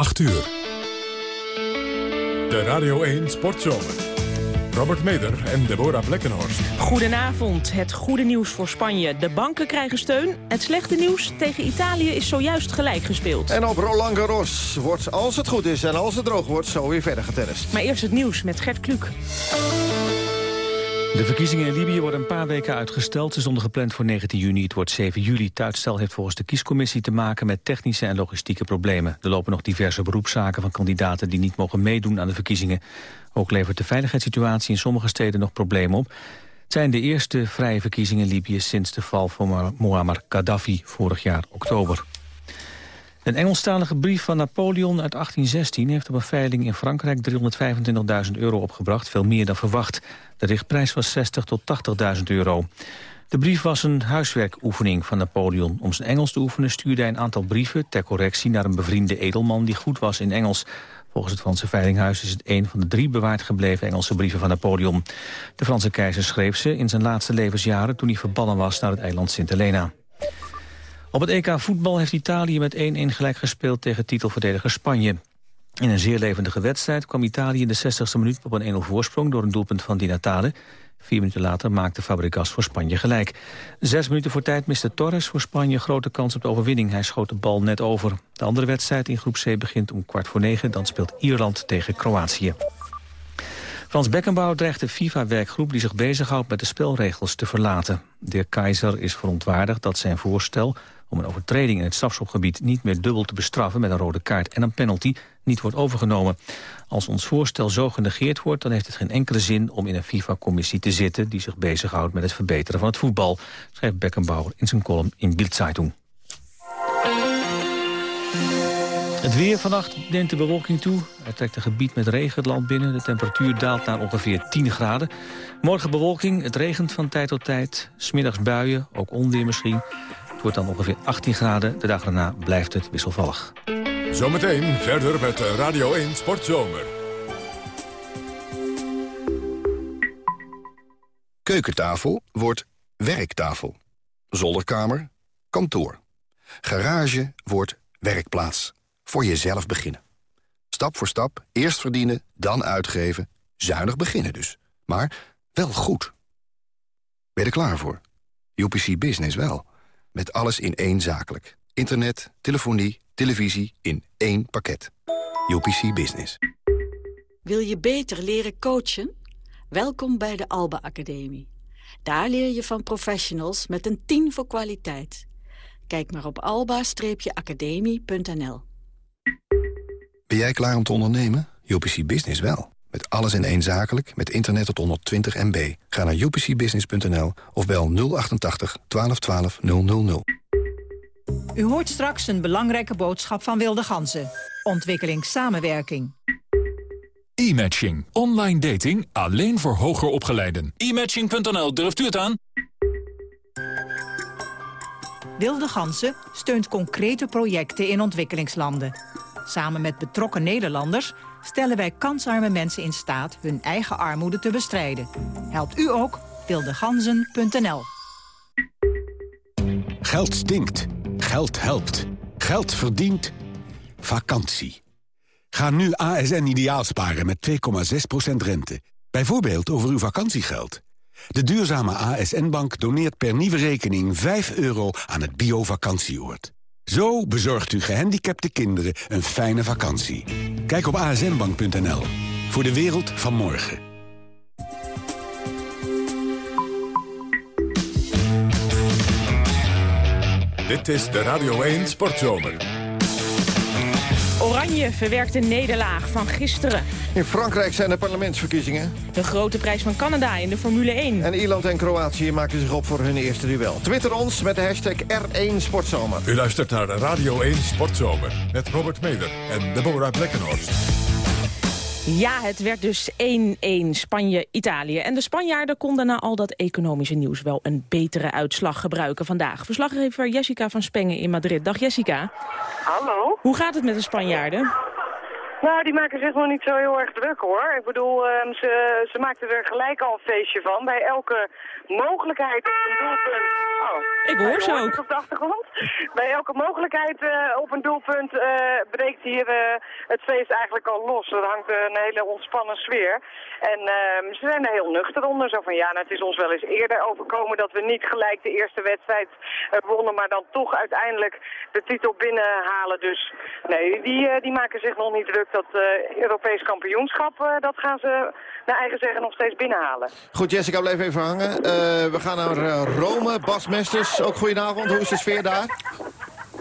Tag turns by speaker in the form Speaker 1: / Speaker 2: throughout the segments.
Speaker 1: 8 uur. De Radio 1 Sportzomer. Robert Meder en Deborah Blekkenhorst.
Speaker 2: Goedenavond. Het goede nieuws voor Spanje. De banken krijgen steun. Het slechte nieuws tegen Italië is zojuist gelijk gespeeld.
Speaker 3: En op Roland Garros wordt, als het goed is en als het droog wordt, zo weer verder getennist.
Speaker 2: Maar eerst het nieuws met Gert Kluk.
Speaker 4: De verkiezingen in Libië worden een paar weken uitgesteld. Ze stonden gepland voor 19 juni. Het wordt 7 juli. Het heeft volgens de kiescommissie te maken met technische en logistieke problemen. Er lopen nog diverse beroepszaken van kandidaten die niet mogen meedoen aan de verkiezingen. Ook levert de veiligheidssituatie in sommige steden nog problemen op. Het zijn de eerste vrije verkiezingen in Libië sinds de val van Muammar Gaddafi vorig jaar oktober. Een Engelstalige brief van Napoleon uit 1816 heeft op een veiling in Frankrijk 325.000 euro opgebracht, veel meer dan verwacht. De richtprijs was 60 tot 80.000 euro. De brief was een huiswerkoefening van Napoleon. Om zijn Engels te oefenen stuurde hij een aantal brieven ter correctie naar een bevriende edelman die goed was in Engels. Volgens het Franse Veilinghuis is het een van de drie bewaard gebleven Engelse brieven van Napoleon. De Franse keizer schreef ze in zijn laatste levensjaren toen hij verbannen was naar het eiland Sint Helena. Op het EK voetbal heeft Italië met 1-1 gelijk gespeeld tegen titelverdediger Spanje. In een zeer levendige wedstrijd kwam Italië in de 60ste minuut op een 1-0 voorsprong door een doelpunt van Di Natale. Vier minuten later maakte Fabregas voor Spanje gelijk. Zes minuten voor tijd miste Torres voor Spanje grote kans op de overwinning. Hij schoot de bal net over. De andere wedstrijd in groep C begint om kwart voor negen. Dan speelt Ierland tegen Kroatië. Frans Beckenbauer dreigt de FIFA-werkgroep die zich bezighoudt met de spelregels te verlaten. De Keizer is verontwaardigd dat zijn voorstel om een overtreding in het strafschopgebied niet meer dubbel te bestraffen met een rode kaart en een penalty niet wordt overgenomen. Als ons voorstel zo genegeerd wordt, dan heeft het geen enkele zin om in een FIFA-commissie te zitten die zich bezighoudt met het verbeteren van het voetbal, schrijft Beckenbauer in zijn column in Bild-Zeitung. Het weer vannacht neemt de bewolking toe. Er trekt een gebied met regen het land binnen. De temperatuur daalt naar ongeveer 10 graden. Morgen bewolking, het regent van tijd tot tijd. Smiddags buien, ook onweer misschien. Het wordt dan ongeveer 18 graden. De dag daarna blijft het wisselvallig.
Speaker 1: Zometeen verder met Radio 1 Sportzomer.
Speaker 5: Keukentafel wordt werktafel. Zolderkamer, kantoor. Garage wordt werkplaats. Voor jezelf beginnen. Stap voor stap, eerst verdienen, dan uitgeven. Zuinig beginnen dus. Maar wel goed. Ben je er klaar voor? UPC Business wel. Met alles in één zakelijk. Internet, telefonie, televisie in één pakket. UPC Business.
Speaker 6: Wil je beter leren coachen? Welkom bij de Alba Academie. Daar leer je van professionals met een 10 voor kwaliteit. Kijk maar op alba-academie.nl.
Speaker 5: Ben jij klaar om te ondernemen? UPC Business wel. Met alles in één zakelijk, met internet tot 120 MB. Ga naar upcbusiness.nl of bel 088 1212 000.
Speaker 7: U hoort straks een belangrijke boodschap van Wilde Ganzen. Ontwikkelingssamenwerking.
Speaker 1: E-matching. Online dating alleen voor hoger opgeleiden.
Speaker 8: E-matching.nl, durft u het aan?
Speaker 7: Wilde Ganzen steunt concrete projecten in ontwikkelingslanden. Samen met betrokken Nederlanders stellen wij kansarme mensen in staat hun eigen armoede te bestrijden. Helpt u ook? wildeganzen.nl
Speaker 9: Geld stinkt. Geld helpt. Geld verdient. Vakantie. Ga nu ASN ideaal sparen met 2,6% rente. Bijvoorbeeld over uw vakantiegeld. De duurzame ASN-bank doneert per nieuwe rekening 5 euro aan het bio-vakantieoord. Zo bezorgt u gehandicapte kinderen een fijne vakantie. Kijk op asnbank.nl. Voor de wereld van morgen.
Speaker 1: Dit is de Radio 1 Sportzomer.
Speaker 2: Oranje verwerkt een nederlaag van gisteren.
Speaker 3: In Frankrijk zijn er parlementsverkiezingen.
Speaker 2: De grote prijs van Canada in de Formule 1.
Speaker 3: En Ierland en Kroatië maken zich op voor hun eerste duel. Twitter ons met de hashtag R1 Sportzomer.
Speaker 1: U luistert naar de Radio 1 Sportzomer met Robert Meder en Deborah Blekkenhorst.
Speaker 2: Ja, het werd dus 1-1 Spanje-Italië. En de Spanjaarden konden na al dat economische nieuws wel een betere uitslag gebruiken vandaag. Verslaggever Jessica van Spengen in Madrid. Dag Jessica.
Speaker 10: Hallo.
Speaker 2: Hoe gaat het met de Spanjaarden?
Speaker 10: Nou, die maken zich nog niet zo heel erg druk hoor. Ik bedoel, um, ze, ze maakten er gelijk al een feestje van. Bij elke mogelijkheid op een doelpunt Oh.
Speaker 2: Ik hoor ze ook.
Speaker 10: het op de achtergrond. Bij elke mogelijkheid eh, op een doelpunt eh, breekt hier eh, het feest eigenlijk al los. Er hangt een hele ontspannen sfeer. En ehm, ze zijn er heel nuchter onder. Zo van ja, nou, het is ons wel eens eerder overkomen dat we niet gelijk de eerste wedstrijd wonnen. Maar dan toch uiteindelijk de titel binnenhalen. Dus nee, die, die maken zich nog niet druk. Dat eh, Europees kampioenschap, eh, dat gaan ze naar eigen zeggen nog steeds binnenhalen.
Speaker 3: Goed, Jessica, blijf even hangen. Eh, we gaan naar Rome. Bas Mesters, ook goedenavond. Hoe is de sfeer daar?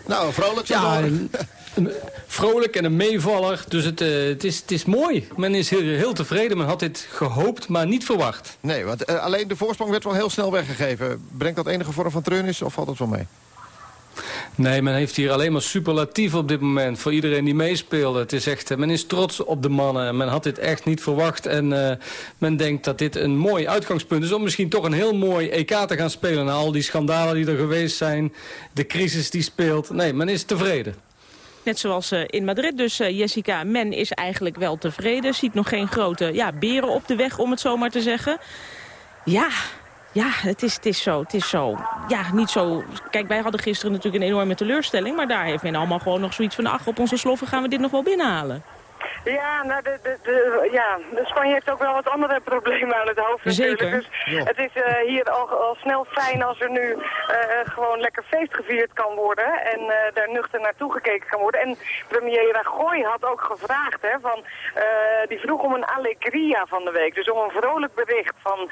Speaker 3: Nou, vrolijk
Speaker 11: Ja,
Speaker 3: door.
Speaker 11: een, een vrolijk en een meevaller. Dus het, eh, het, is, het is mooi. Men is heel, heel tevreden. Men had dit gehoopt, maar niet verwacht.
Speaker 3: Nee, want eh, alleen de voorsprong werd wel heel snel weggegeven. Brengt dat enige vorm van treurnis of valt dat wel mee?
Speaker 11: Nee, men heeft hier alleen maar superlatief op dit moment. Voor iedereen die meespeelde. Het is echt, eh, men is trots op de mannen. Men had dit echt niet verwacht. En eh, men denkt dat dit een mooi uitgangspunt is... om misschien toch een heel mooi EK te gaan spelen... na al die schandalen die er geweest zijn. De crisis die speelt. Nee, men is tevreden.
Speaker 2: Net zoals eh, in Madrid dus, Jessica. Men is eigenlijk wel tevreden. Ziet nog geen grote ja, beren op de weg, om het zo maar te zeggen. Ja, ja, het is, het is zo. Het is zo. Ja, niet zo... Kijk, wij hadden gisteren natuurlijk een enorme teleurstelling. Maar daar heeft men allemaal gewoon nog zoiets van... ach, op onze sloffen gaan we dit nog wel binnenhalen.
Speaker 10: Ja, nou, de, de, de, ja, de Spanje heeft ook wel wat andere problemen aan het hoofd natuurlijk.
Speaker 2: Zeker.
Speaker 10: Dus
Speaker 3: Ja.
Speaker 10: het is eh, hier al, al snel fijn als er nu eh, gewoon lekker feest gevierd kan worden. En eh, daar nuchter naartoe gekeken kan worden. En premier Rajoy had ook gevraagd, hè, van, die vroeg om een allegria van de week. Dus om een vrolijk bericht van,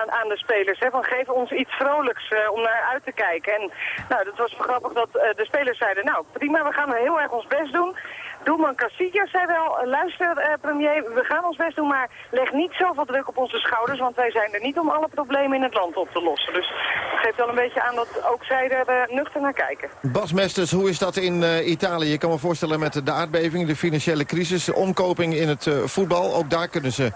Speaker 10: aan, aan de spelers. Hè, van geef ons iets vrolijks om naar uit te kijken. En nou, dat was grappig dat de spelers zeiden, nou prima, we gaan heel erg ons best doen. Doelman Casillas zei wel, eh, luister eh, premier, we gaan ons best doen, maar leg niet zoveel druk op onze schouders, want wij zijn er niet om alle problemen in het land op te lossen. Dus het geeft wel een beetje aan dat ook zij er eh, nuchter naar kijken.
Speaker 3: Bas Mesters, hoe is dat in Italië? Ik kan me voorstellen met de aardbeving, de financiële crisis... de omkoping in het voetbal. Ook daar kunnen ze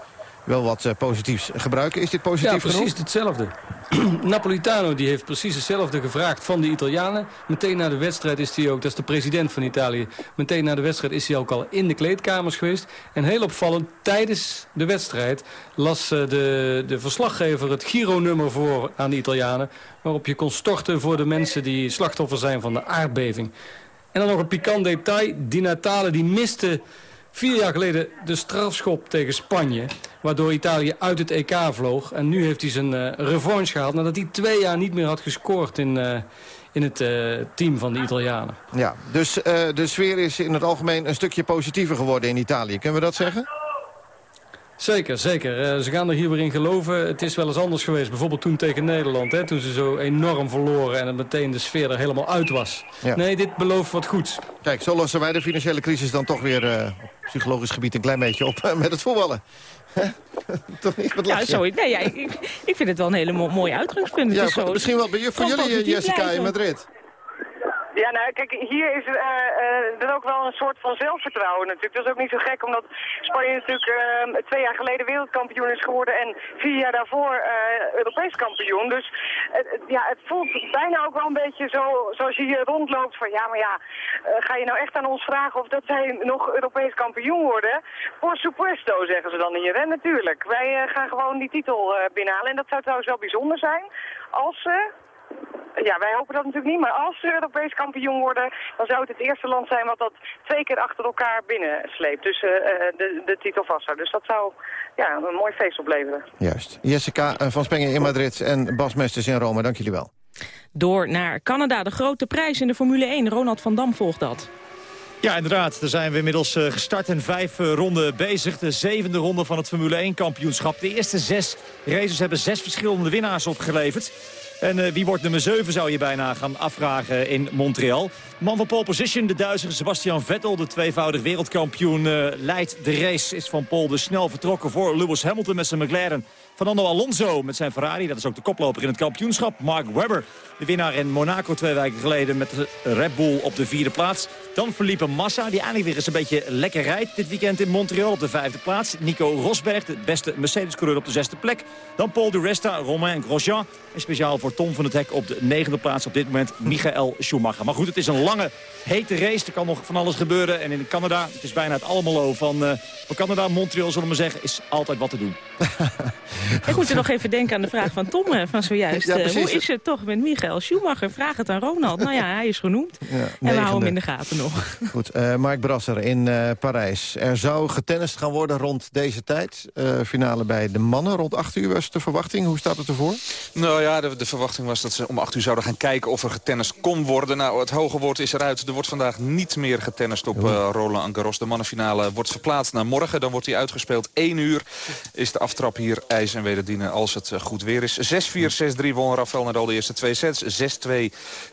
Speaker 3: wel wat eh, positiefs gebruiken. Is dit positief
Speaker 11: Ja, precies
Speaker 3: genoeg?
Speaker 11: hetzelfde. Napolitano die heeft precies hetzelfde gevraagd van de Italianen. Meteen na de wedstrijd is hij ook, dat is de president van Italië... meteen na de wedstrijd is hij ook al in de kleedkamers geweest. En heel opvallend, tijdens de wedstrijd las eh, de, de verslaggever het Giro-nummer voor aan de Italianen... waarop je kon storten voor de mensen die slachtoffer zijn van de aardbeving. En dan nog een pikant detail. Di Natale die miste vier jaar geleden de strafschop tegen Spanje. Waardoor Italië uit het EK vloog. En nu heeft hij zijn eh, revanche gehaald. Nadat hij twee jaar niet meer had gescoord in, eh, in het eh, team van de Italianen.
Speaker 3: Ja, dus de sfeer is in het algemeen een stukje positiever geworden in Italië. Kunnen we dat zeggen?
Speaker 11: Zeker, zeker. Eh, ze gaan er hier weer in geloven. Het is wel eens anders geweest. Bijvoorbeeld toen tegen Nederland. Hè, toen ze zo enorm verloren en het meteen de sfeer er helemaal uit was.
Speaker 3: Ja.
Speaker 11: Nee, dit belooft wat goeds.
Speaker 3: Kijk, zo lossen wij de financiële crisis dan toch weer eh, op psychologisch gebied een klein beetje op met het voetballen. toch niet? Wat
Speaker 2: Ja, zo, nee, ja, ik, ik vind het wel een hele mo mooie uitgangspunt.
Speaker 3: Ja, misschien wel bij voor jullie, Jessica, in. Madrid.
Speaker 10: Ja, nou kijk, hier is er, eh, eh, er ook wel een soort van zelfvertrouwen natuurlijk. Dat is ook niet zo gek, omdat Spanje natuurlijk eh, twee jaar geleden wereldkampioen is geworden en vier jaar daarvoor eh, Europees kampioen. Dus ja, het voelt bijna ook wel een beetje zo, zoals je hier rondloopt van ja, maar ja, ga je nou echt aan ons vragen of dat zij nog Europees kampioen worden? Por supuesto, zeggen ze dan hier, hè, natuurlijk. Wij gaan gewoon die titel binnenhalen en dat zou trouwens wel bijzonder zijn als ze... Ja, wij hopen dat natuurlijk niet, maar als ze Europees kampioen worden, dan zou het het eerste land zijn wat dat twee keer achter elkaar binnensleept. Dus eh, eh, de, de titel vasthoudt. Dus dat zou ja, een mooi feest opleveren.
Speaker 3: Juist. Jessica eh, van Spengen in Madrid en Bas Mesters in Rome. Dank jullie wel.
Speaker 2: Door naar Canada, de grote prijs in de Formule 1. Ronald van Dam volgt dat.
Speaker 12: Ja, inderdaad. Daar zijn we inmiddels eh, gestart en vijf eh, ronden bezig. De zevende ronde van het Formule 1-kampioenschap. De eerste zes races hebben zes verschillende winnaars opgeleverd. En eh, wie wordt nummer 7 zou je bijna gaan afvragen in Montreal. Man van pole position, de Duitser Sebastian Vettel, de tweevoudig wereldkampioen, leidt de race. Is van pole dus snel vertrokken voor Lewis Hamilton met zijn McLaren. Fernando Alonso met zijn Ferrari, dat is ook de koploper in het kampioenschap. Mark Webber, de winnaar in Monaco twee weken geleden met de Red Bull op de vierde plaats. Dan Felipe Massa, die eindelijk weer eens een beetje lekker rijdt dit weekend in Montreal op de vijfde plaats. Nico Rosberg, de beste Mercedes-coureur op de zesde plek. Dan Paul de Resta, Romain Grosjean. En speciaal voor Tom van het Hek op de negende plaats op dit moment Michael Schumacher. Maar goed, het is een lange, hete race. Er kan nog van alles gebeuren. En in Canada, het is bijna het allemaal van, eh, van Canada. Montreal, zullen we maar zeggen, is altijd wat te doen.
Speaker 2: Ik moet er nog even denken aan de vraag van Tom eh, van zojuist.
Speaker 13: Ja,
Speaker 2: Eh, hoe is het toch met Michael Schumacher? Vraag het aan Ronald. Nou ja, hij is genoemd.
Speaker 13: Ja,
Speaker 2: en we houden hem in de gaten nog.
Speaker 13: Goed, eh Mark Brasser in eh, Parijs. Er zou getennist gaan worden rond deze tijd. Eh, finale bij de mannen. Rond 8 uur was de verwachting. Hoe staat het ervoor?
Speaker 14: Nou ja, de, de verwachting was dat ze om 8 uur zouden gaan kijken of er getennist kon worden. Nou, het hoge woord is eruit. Er wordt vandaag niet meer getennist op eh, Roland Garros. De mannenfinale wordt verplaatst naar morgen. Dan wordt hij uitgespeeld. 1 uur is de aftrap hier ijs en wederdienen als het eh, goed weer is. 6-4, 6-3 won Rafael Nadal de eerste twee sets. 6-2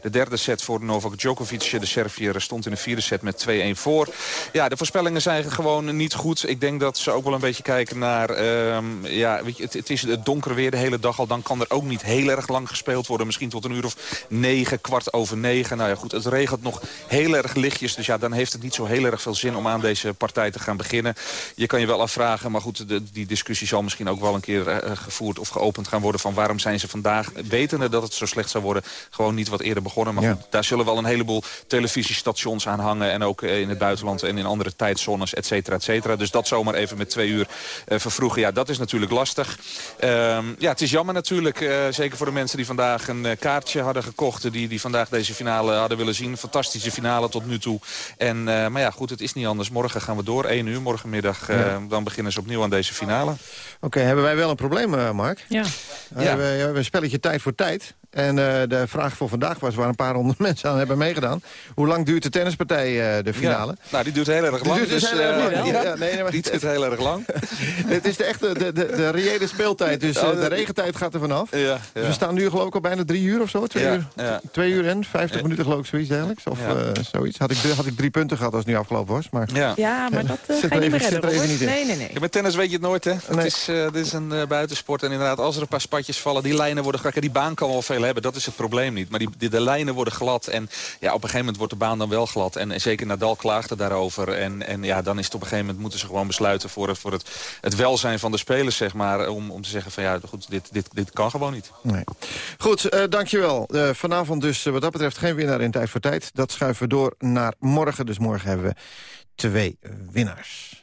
Speaker 14: de derde set voor Novak Djokovic. De Serviër stond in de vierde set met 2-1 voor. Ja, de voorspellingen zijn gewoon niet goed. Ik denk dat ze ook wel een beetje kijken naar... ehm, ja, weet je, het, is het donker weer de hele dag al. Dan kan er ook niet heel erg lang gespeeld worden. Misschien tot een uur of negen, kwart over negen. Nou ja, goed, het regent nog heel erg lichtjes. Dus ja, dan heeft het niet zo heel erg veel zin om aan deze partij te gaan beginnen. Je kan je wel afvragen, maar goed, de, die discussie zal misschien ook wel een keer gevoerd of geopend gaan worden. Van waarom zijn ze vandaag, wetende dat het zo slecht zou worden, gewoon niet wat eerder begonnen. Maar
Speaker 13: Ja.
Speaker 14: goed, daar zullen wel een heleboel televisiestations aan hangen. En ook eh, in het buitenland en in andere tijdzones, et cetera, et cetera. Dus dat zomaar even met twee uur eh, vervroegen. Ja, dat is natuurlijk lastig. Ehm, ja, het is jammer natuurlijk. eh, zeker voor de mensen die vandaag een eh, kaartje hadden gekocht. Die, die vandaag deze finale hadden willen zien. Fantastische finale tot nu toe. En, eh, maar ja, goed, het is niet anders. Morgen gaan we door. 1 uur, morgenmiddag. eh,
Speaker 13: Ja.
Speaker 14: Dan beginnen ze opnieuw aan deze finale.
Speaker 13: Oké, hebben wij wel een probleem, eh, Mark?
Speaker 2: Ja.
Speaker 13: We hebben, we hebben een spelletje tijd voor tijd. En eh, de vraag voor vandaag was waar een paar honderd mensen aan hebben meegedaan. Hoe lang duurt de tennispartij, eh, de finale?
Speaker 14: Ja. Nou, die duurt heel erg
Speaker 13: Die
Speaker 14: lang.
Speaker 13: duurt dus heel erg
Speaker 14: eh,
Speaker 13: lang.
Speaker 14: ja,
Speaker 13: Ja, nee, nee, maar-
Speaker 14: die duurt heel erg lang.
Speaker 13: Het is de echte, de, de, de reële speeltijd. Dus eh,
Speaker 14: Oh,
Speaker 13: de regentijd gaat er vanaf.
Speaker 14: Ja, ja.
Speaker 13: Dus we staan nu geloof ik al bijna drie uur of zo. Twee,
Speaker 14: Ja,
Speaker 13: uur,
Speaker 14: ja.
Speaker 13: twee uur en vijftig minuten geloof ik, zoiets dergelijks. Of
Speaker 14: Ja.
Speaker 13: eh, zoiets. Had ik, had ik drie punten gehad als het nu afgelopen was. Maar
Speaker 14: Ja.
Speaker 2: Ja, maar dat eh,
Speaker 13: Zit
Speaker 2: ga je
Speaker 13: er
Speaker 2: niet meer redden. Nee, nee, nee.
Speaker 14: Ja, met tennis weet je het nooit, hè? Het
Speaker 13: Nee.
Speaker 14: is, eh, dit is een eh, buitensport. En inderdaad, als er een paar spatjes vallen, die lijnen worden. Ja, die baan kan wel veel hebben, dat is het probleem niet. Maar die, de lijnen worden glad. En ja, op een gegeven moment wordt de baan dan wel glad. En, en zeker Nadal klaagde daarover. En, en ja, dan is het op een gegeven moment moeten ze gewoon besluiten... voor, het, voor het, het welzijn van de spelers, zeg maar. Om, om te zeggen van ja, goed, dit, dit, dit kan gewoon niet.
Speaker 13: Nee. Goed, eh, dankjewel. Eh, vanavond dus eh, wat dat betreft geen winnaar in Tijd voor Tijd. Dat schuiven we door naar morgen. Dus morgen hebben we twee winnaars.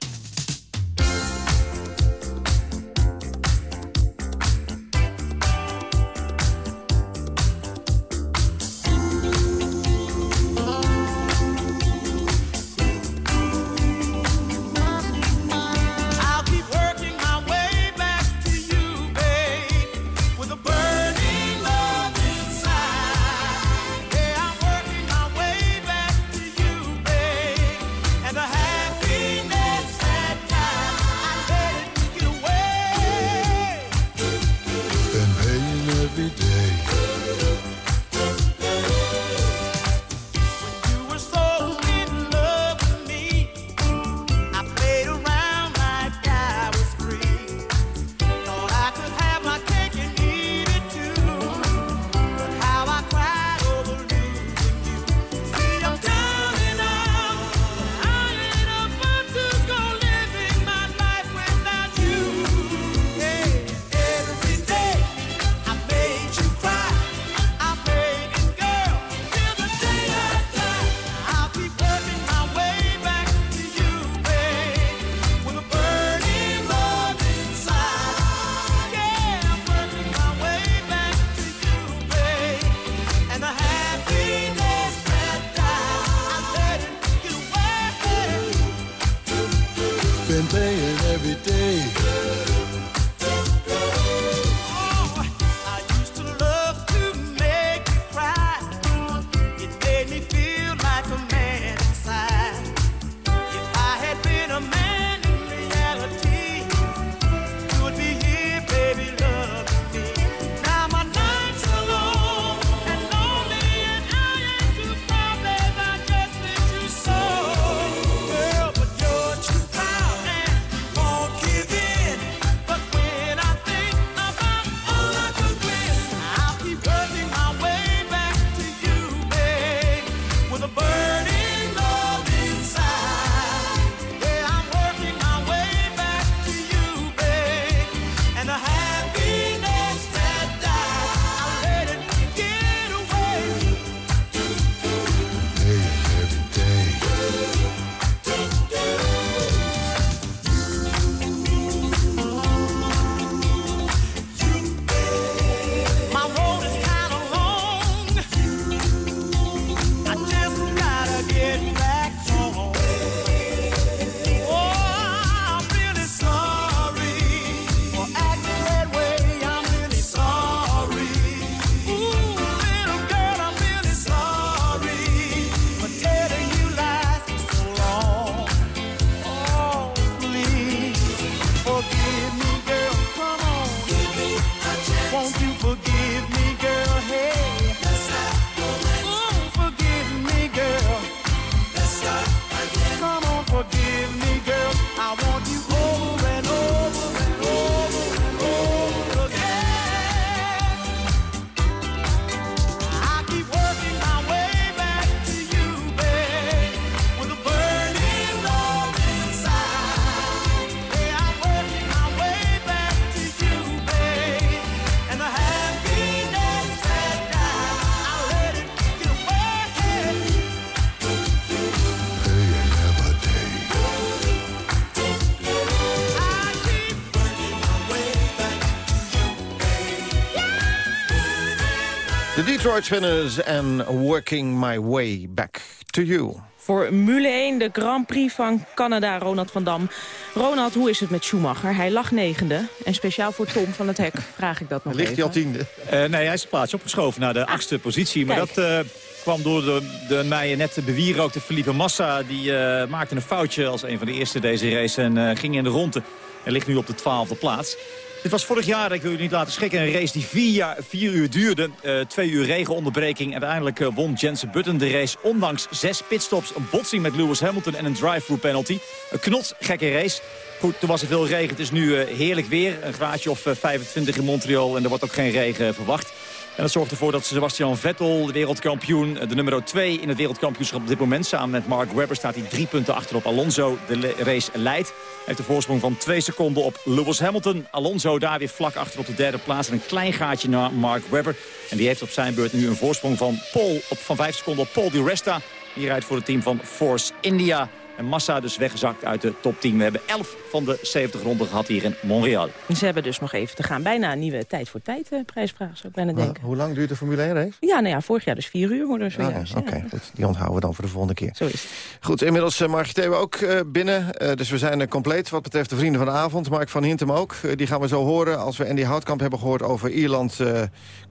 Speaker 3: Detroit Spinners en Working My Way Back to You.
Speaker 2: Formule 1, de Grand Prix van Canada, Ronald van Dam. Ronald, hoe is het met Schumacher? Hij lag negende. En speciaal voor Tom van het Hek vraag ik dat nog
Speaker 3: Ligt
Speaker 2: even.
Speaker 3: hij al tiende?
Speaker 12: Eh, nee, hij is een plaatsje opgeschoven naar de achtste positie. Maar
Speaker 2: kijk.
Speaker 12: dat eh, kwam door de, de mij net bewierookte Felipe Massa. Die eh, maakte een foutje als een van de eerste deze race en eh, ging in de ronde. En ligt nu op de twaalfde plaats. Dit was vorig jaar, ik wil u niet laten schrikken, een race die vier, jaar, vier uur duurde. Eh, twee uur regenonderbreking. Uiteindelijk eh, won Jensen Button de race. Ondanks zes pitstops, een botsing met Lewis Hamilton en een drive-through penalty. Een knots gekke race. Goed, toen was er veel regen. Het is nu eh, heerlijk weer. Een graadje of eh, 25 in Montreal en er wordt ook geen regen verwacht. En dat zorgt ervoor dat Sebastian Vettel, de wereldkampioen, de nummer 2 in het wereldkampioenschap op dit moment, samen met Mark Webber, staat hij drie punten achter op Alonso. De race leidt. Hij heeft een voorsprong van twee seconden op Lewis Hamilton. Alonso daar weer vlak achter op de derde plaats. En een klein gaatje naar Mark Webber. En die heeft op zijn beurt nu een voorsprong van, Paul, van vijf seconden op Paul Di Resta. Die rijdt voor het team van Force India. En Massa dus weggezakt uit de top 10. We hebben 11 van de 70 ronden gehad hier in Montreal.
Speaker 2: Ze hebben dus nog even te gaan. Bijna een nieuwe tijd voor tijd eh, prijsvraag, zou ik bijna
Speaker 3: Maar
Speaker 2: denken.
Speaker 3: hoe lang duurt de Formule 1 race?
Speaker 2: Ja, nou ja, vorig jaar dus vier uur worden
Speaker 3: Ah. Oké,
Speaker 2: ja.
Speaker 3: goed. die onthouden we dan voor de volgende keer.
Speaker 2: Zo is het.
Speaker 3: Goed, inmiddels uh, Mark Theo ook eh, binnen. Eh, dus we zijn eh, compleet wat betreft de vrienden van de avond. Mark van Hintem ook. Eh, die gaan we zo horen als we Andy Houtkamp hebben gehoord over Ierland, eh,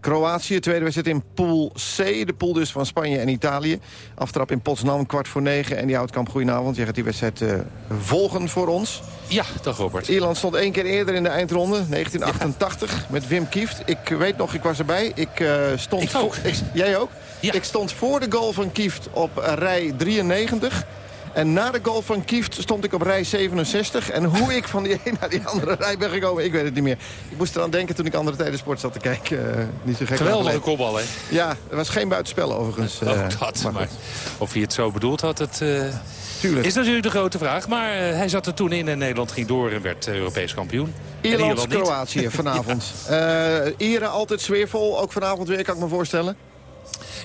Speaker 3: Kroatië. Tweede wedstrijd in Pool C. De pool dus van Spanje en Italië. Aftrap in Potsdam, kwart voor negen. Andy Houtkamp, goedenavond. Gaat die wedstrijd eh, volgen voor ons.
Speaker 15: Ja, dag Robert.
Speaker 3: Ierland stond één keer eerder in de eindronde, 1988, met Wim Kieft. Ik weet nog, ik was erbij. Ik eh, stond...
Speaker 15: Ik ook.
Speaker 3: voor- ik- jij ook? Ik stond voor de goal van Kieft op rij 93. En na de goal van Kieft stond ik op rij 67. En hoe ik van die een naar die andere rij ben gekomen, ik weet het niet meer. Ik moest eraan denken toen ik andere tijden sport zat te kijken. eh, niet zo gek
Speaker 15: Geweldige kopbal, hè?
Speaker 3: Ja, er was geen buitenspel overigens.
Speaker 15: dat,
Speaker 3: maar
Speaker 15: of hij het zo bedoeld had, het
Speaker 3: Tuurlijk.
Speaker 15: is natuurlijk de grote vraag. Maar eh, hij zat er toen in en Nederland ging door en werd eh, Europees kampioen.
Speaker 3: Ierland-Kroatië vanavond. Eh, Ieren altijd sfeervol, ook vanavond weer, kan ik me voorstellen.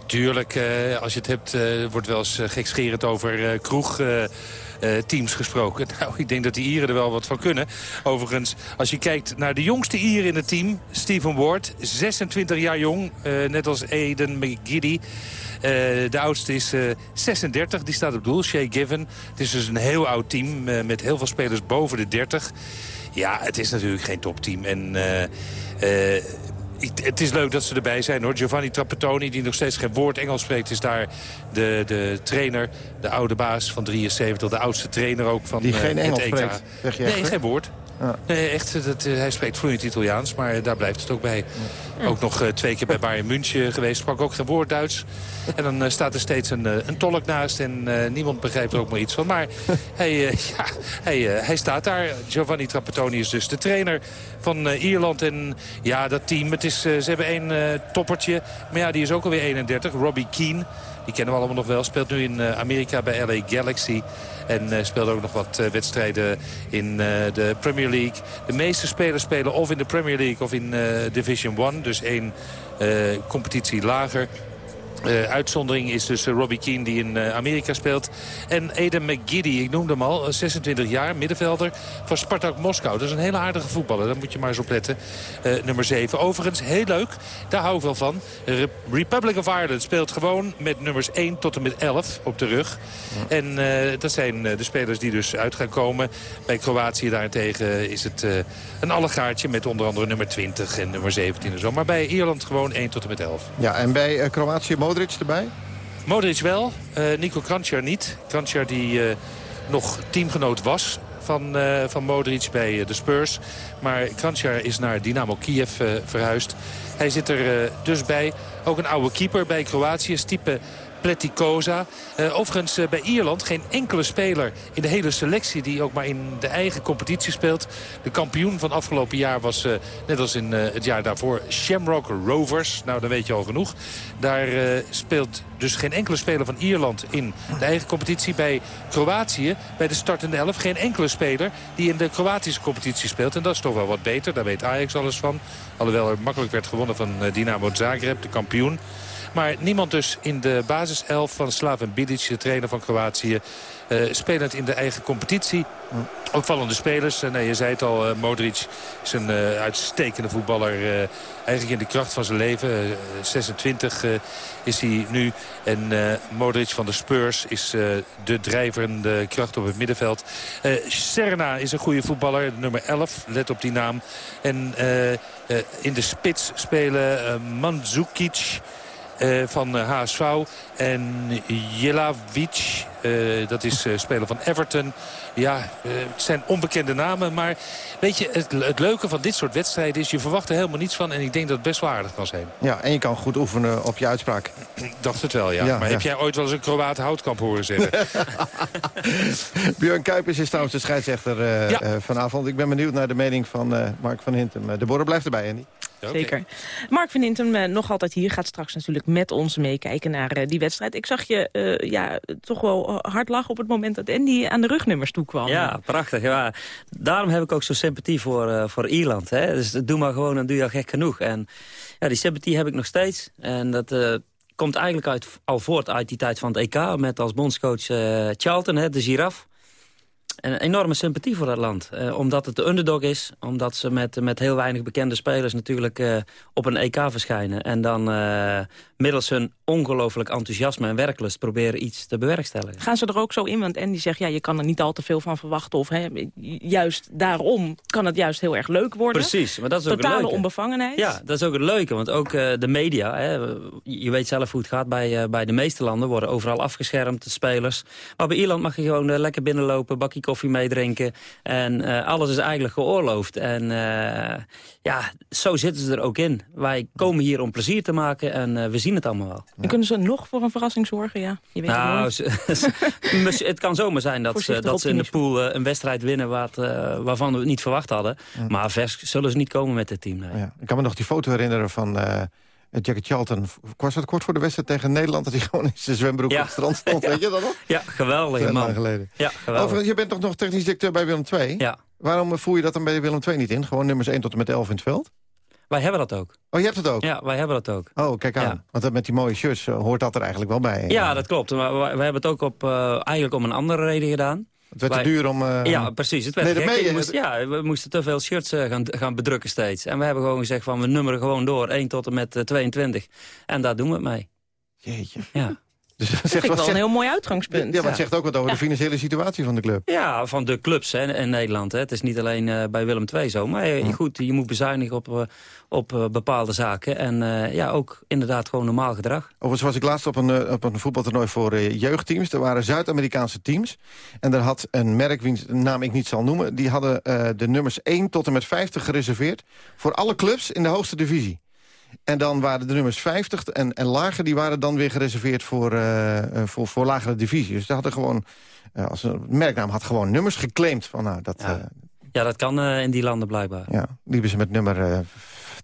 Speaker 15: Tuurlijk, eh, als je het hebt, eh, wordt wel eens gekscherend over eh, kroeg... eh, eh, teams gesproken. Nou, ik denk dat die Ieren er wel wat van kunnen. Overigens, als je kijkt naar de jongste Ier in het team, Stephen Ward, 26 jaar jong, eh, net als Aiden McGiddy. Eh, de oudste is eh, 36, die staat op doel, Shea Given. Het is dus een heel oud team eh, met heel veel spelers boven de 30. Ja, het is natuurlijk geen topteam. En eh, eh, het is leuk dat ze erbij zijn hoor. Giovanni Trapattoni, die nog steeds geen woord Engels spreekt... is daar de, de trainer, de oude baas van 73. De oudste trainer ook van
Speaker 3: Die
Speaker 15: eh,
Speaker 3: geen Engels
Speaker 15: het EK.
Speaker 3: spreekt, zeg je echt,
Speaker 15: Nee, geen woord.
Speaker 3: Ja.
Speaker 15: Nee, echt, dat, eh, hij spreekt vloeiend Italiaans, maar daar blijft het ook bij. Ook nog eh, twee keer bij Bayern München geweest, sprak ook geen woord Duits. En dan eh, staat er steeds een, een tolk naast en niemand begrijpt er ook maar iets van. Maar hij, ja, hij, hij staat daar. Giovanni Trapattoni is dus de trainer van Ierland. En ja, dat team, het is, ze hebben één toppertje. Maar ja, die is ook alweer 31, Robbie Keane. Die kennen we allemaal nog wel. Speelt nu in eh, Amerika bij LA Galaxy. En eh, speelt ook nog wat eh, wedstrijden in de Premier League. De meeste spelers spelen of in de Premier League of in Division 1. Dus één competitie lager. Eh, uitzondering is dus eh, Robbie Keane die in eh, Amerika speelt. En Aiden McGiddy, ik noemde hem al, eh, 26 jaar, middenvelder van Spartak Moskou. Dat is een hele aardige voetballer, daar moet je maar eens op letten. Nummer 7. Overigens, heel leuk, daar hou ik wel van. Re- Republic of Ireland speelt gewoon met nummers 1 tot en met 11 op de rug. En dat zijn de spelers die dus uit gaan komen. Bij Kroatië daarentegen is het een allegaartje met onder andere nummer 20 en nummer 17 en zo. Maar bij Ierland gewoon 1 tot en met 11.
Speaker 3: Ja, en bij Kroatië Modric erbij?
Speaker 15: Modric wel, eh, Nico Kranjčar niet. Kranjčar die eh, nog teamgenoot was van, eh, van Modric bij de Spurs. Maar Kranjčar is naar Dynamo Kiev verhuisd. Hij zit er dus bij. Ook een oude keeper bij Kroatië, Stipe Pleticosa. Eh, overigens eh, bij Ierland geen enkele speler in de hele selectie... die ook maar in de eigen competitie speelt. De kampioen van afgelopen jaar was, eh, net als in het jaar daarvoor... Shamrock Rovers. Nou, dan weet je al genoeg. Daar speelt dus geen enkele speler van Ierland in de eigen competitie. Bij Kroatië, bij de startende elf, geen enkele speler... die in de Kroatische competitie speelt. En dat is toch wel wat beter. Daar weet Ajax alles van. Alhoewel er makkelijk werd gewonnen van Dynamo Zagreb, de kampioen. Maar niemand dus in de basiself van Slaven Bilic, de trainer van Kroatië. eh, spelend in de eigen competitie. Opvallende spelers. Eh, nee, je zei het al, eh, Modric is een uitstekende voetballer. eigenlijk in de kracht van zijn leven. Eh, 26 eh, is hij nu. En Modric van de Spurs is de drijvende kracht op het middenveld. Serna is een goede voetballer, nummer 11. Let op die naam. En in de spits spelen Mandzukic... eh, van eh, HSV en Jelavic, eh, dat is eh, speler van Everton. Ja, eh, het zijn onbekende namen, maar weet je, het, het leuke van dit soort wedstrijden is... je verwacht er helemaal niets van en ik denk dat het best wel aardig kan zijn.
Speaker 3: Ja, en je kan goed oefenen op je uitspraak.
Speaker 15: Ik dacht het wel, ja.
Speaker 3: Ja,
Speaker 15: maar
Speaker 3: ja.
Speaker 15: heb jij ooit wel eens een Kroaat houtkamp horen zeggen?
Speaker 3: Björn Kuipers is trouwens de scheidsrechter
Speaker 15: Ja.
Speaker 3: vanavond. Ik ben benieuwd naar de mening van eh, Mark van Hintem. Eh, de Borre blijft erbij, Andy.
Speaker 2: Zeker. Mark van Hintem, eh, nog altijd hier, gaat straks natuurlijk met ons meekijken naar eh, die wedstrijd. Ik zag je eh, ja, toch wel hard lachen op het moment dat Andy aan de rugnummers toe kwam.
Speaker 16: Ja, prachtig. Ja. Daarom heb ik ook zo'n sympathie voor, eh, voor Ierland. Hè. Dus doe maar gewoon, dan doe je al gek genoeg. En ja, die sympathie heb ik nog steeds. En dat eh, komt eigenlijk uit, al voort uit die tijd van het EK... met als bondscoach eh, Charlton, hè, de giraf. En een enorme sympathie voor dat land. Eh, omdat het de underdog is. Omdat ze met, met heel weinig bekende spelers natuurlijk eh, op een EK verschijnen. En dan eh, middels hun ongelooflijk enthousiasme en werklust proberen iets te bewerkstelligen.
Speaker 2: Gaan ze er ook zo in? Want Andy zegt, ja, je kan er niet al te veel van verwachten. Of hè, juist daarom kan het juist heel erg leuk worden.
Speaker 16: Precies, maar dat is ook het
Speaker 2: Totale
Speaker 16: leuke.
Speaker 2: onbevangenheid.
Speaker 16: Ja, dat is ook het leuke, want ook de media... Hè, je weet zelf hoe het gaat bij, bij de meeste landen... worden overal afgeschermd, de spelers. Maar bij Ierland mag je gewoon lekker binnenlopen... bakje koffie meedrinken en eh, alles is eigenlijk geoorloofd. En eh, ja, zo zitten ze er ook in. Wij komen hier om plezier te maken en eh, we zien het allemaal wel.
Speaker 2: En kunnen ze nog voor een verrassing zorgen? Ja, je weet het
Speaker 16: Nou, mis- het kan zomaar zijn dat, ze, dat ze in de pool een wedstrijd winnen... Wat, eh, waarvan we het niet verwacht hadden. Maar vers zullen ze niet komen met dit team. nee.
Speaker 3: Ja. Ik kan me nog die foto herinneren van eh Jacket Charlton. Was dat kort voor de wedstrijd tegen Nederland... dat hij gewoon in zijn zwembroek
Speaker 16: Ja.
Speaker 3: op het strand stond?
Speaker 16: Ja.
Speaker 3: Weet je dat nog?
Speaker 16: Ja, geweldig man.
Speaker 3: geleden.
Speaker 16: Ja, geweldig.
Speaker 3: Overigens, je bent toch nog technisch directeur bij Willem II?
Speaker 16: Ja.
Speaker 3: Waarom voer je dat dan bij Willem II niet in? Gewoon nummers 1 tot en met 11 in het veld?
Speaker 16: Wij hebben dat ook.
Speaker 3: Oh, je hebt het ook?
Speaker 16: Ja, wij hebben dat ook.
Speaker 3: Oh, kijk aan.
Speaker 16: Ja.
Speaker 3: Want met die mooie shirts eh, hoort dat er eigenlijk wel bij.
Speaker 16: Ja, dat klopt. Maar we, we hebben het ook op, eh, eigenlijk om een andere reden gedaan.
Speaker 3: Het werd
Speaker 16: Wij-
Speaker 3: te duur om... eh,
Speaker 16: ja, precies. Het werd
Speaker 3: Nee,
Speaker 16: gek.
Speaker 3: eh,
Speaker 16: moest- ja, we moesten te veel shirts eh, gaan, gaan bedrukken steeds. En we hebben gewoon gezegd van we nummeren gewoon door 1 tot en met eh, 22. En daar doen we het mee.
Speaker 3: Jeetje.
Speaker 16: Ja.
Speaker 3: Dus dat
Speaker 2: Dat
Speaker 3: zegt
Speaker 2: vind ik
Speaker 3: wat-
Speaker 2: wel een heel mooi uitgangspunt.
Speaker 3: Ja, maar het zegt ook wat over de financiële situatie van de club.
Speaker 16: Ja, van de clubs hè, in Nederland. Hè. Het is niet alleen eh, bij Willem II zo. Maar eh, goed, je moet bezuinigen op, eh, op eh, bepaalde zaken. En eh, ja, ook inderdaad gewoon normaal gedrag.
Speaker 3: Overigens was ik laatst op een, op een voetbaltoernooi voor jeugdteams. Er waren Zuid-Amerikaanse teams. En daar had een merk, wiens naam ik niet zal noemen... die hadden eh, de nummers 1 tot en met 50 gereserveerd... voor alle clubs in de hoogste divisie. En dan waren de nummers 50 en, en lager... die waren dan weer gereserveerd voor, eh, eh, voor, voor lagere divisies. Dus ze hadden gewoon... eh, als een merknaam had gewoon nummers geclaimd. Van, nou, dat,
Speaker 16: Ja.
Speaker 3: eh,
Speaker 16: Ja, dat kan eh, in die landen blijkbaar.
Speaker 3: ja, liepen ze met nummer eh,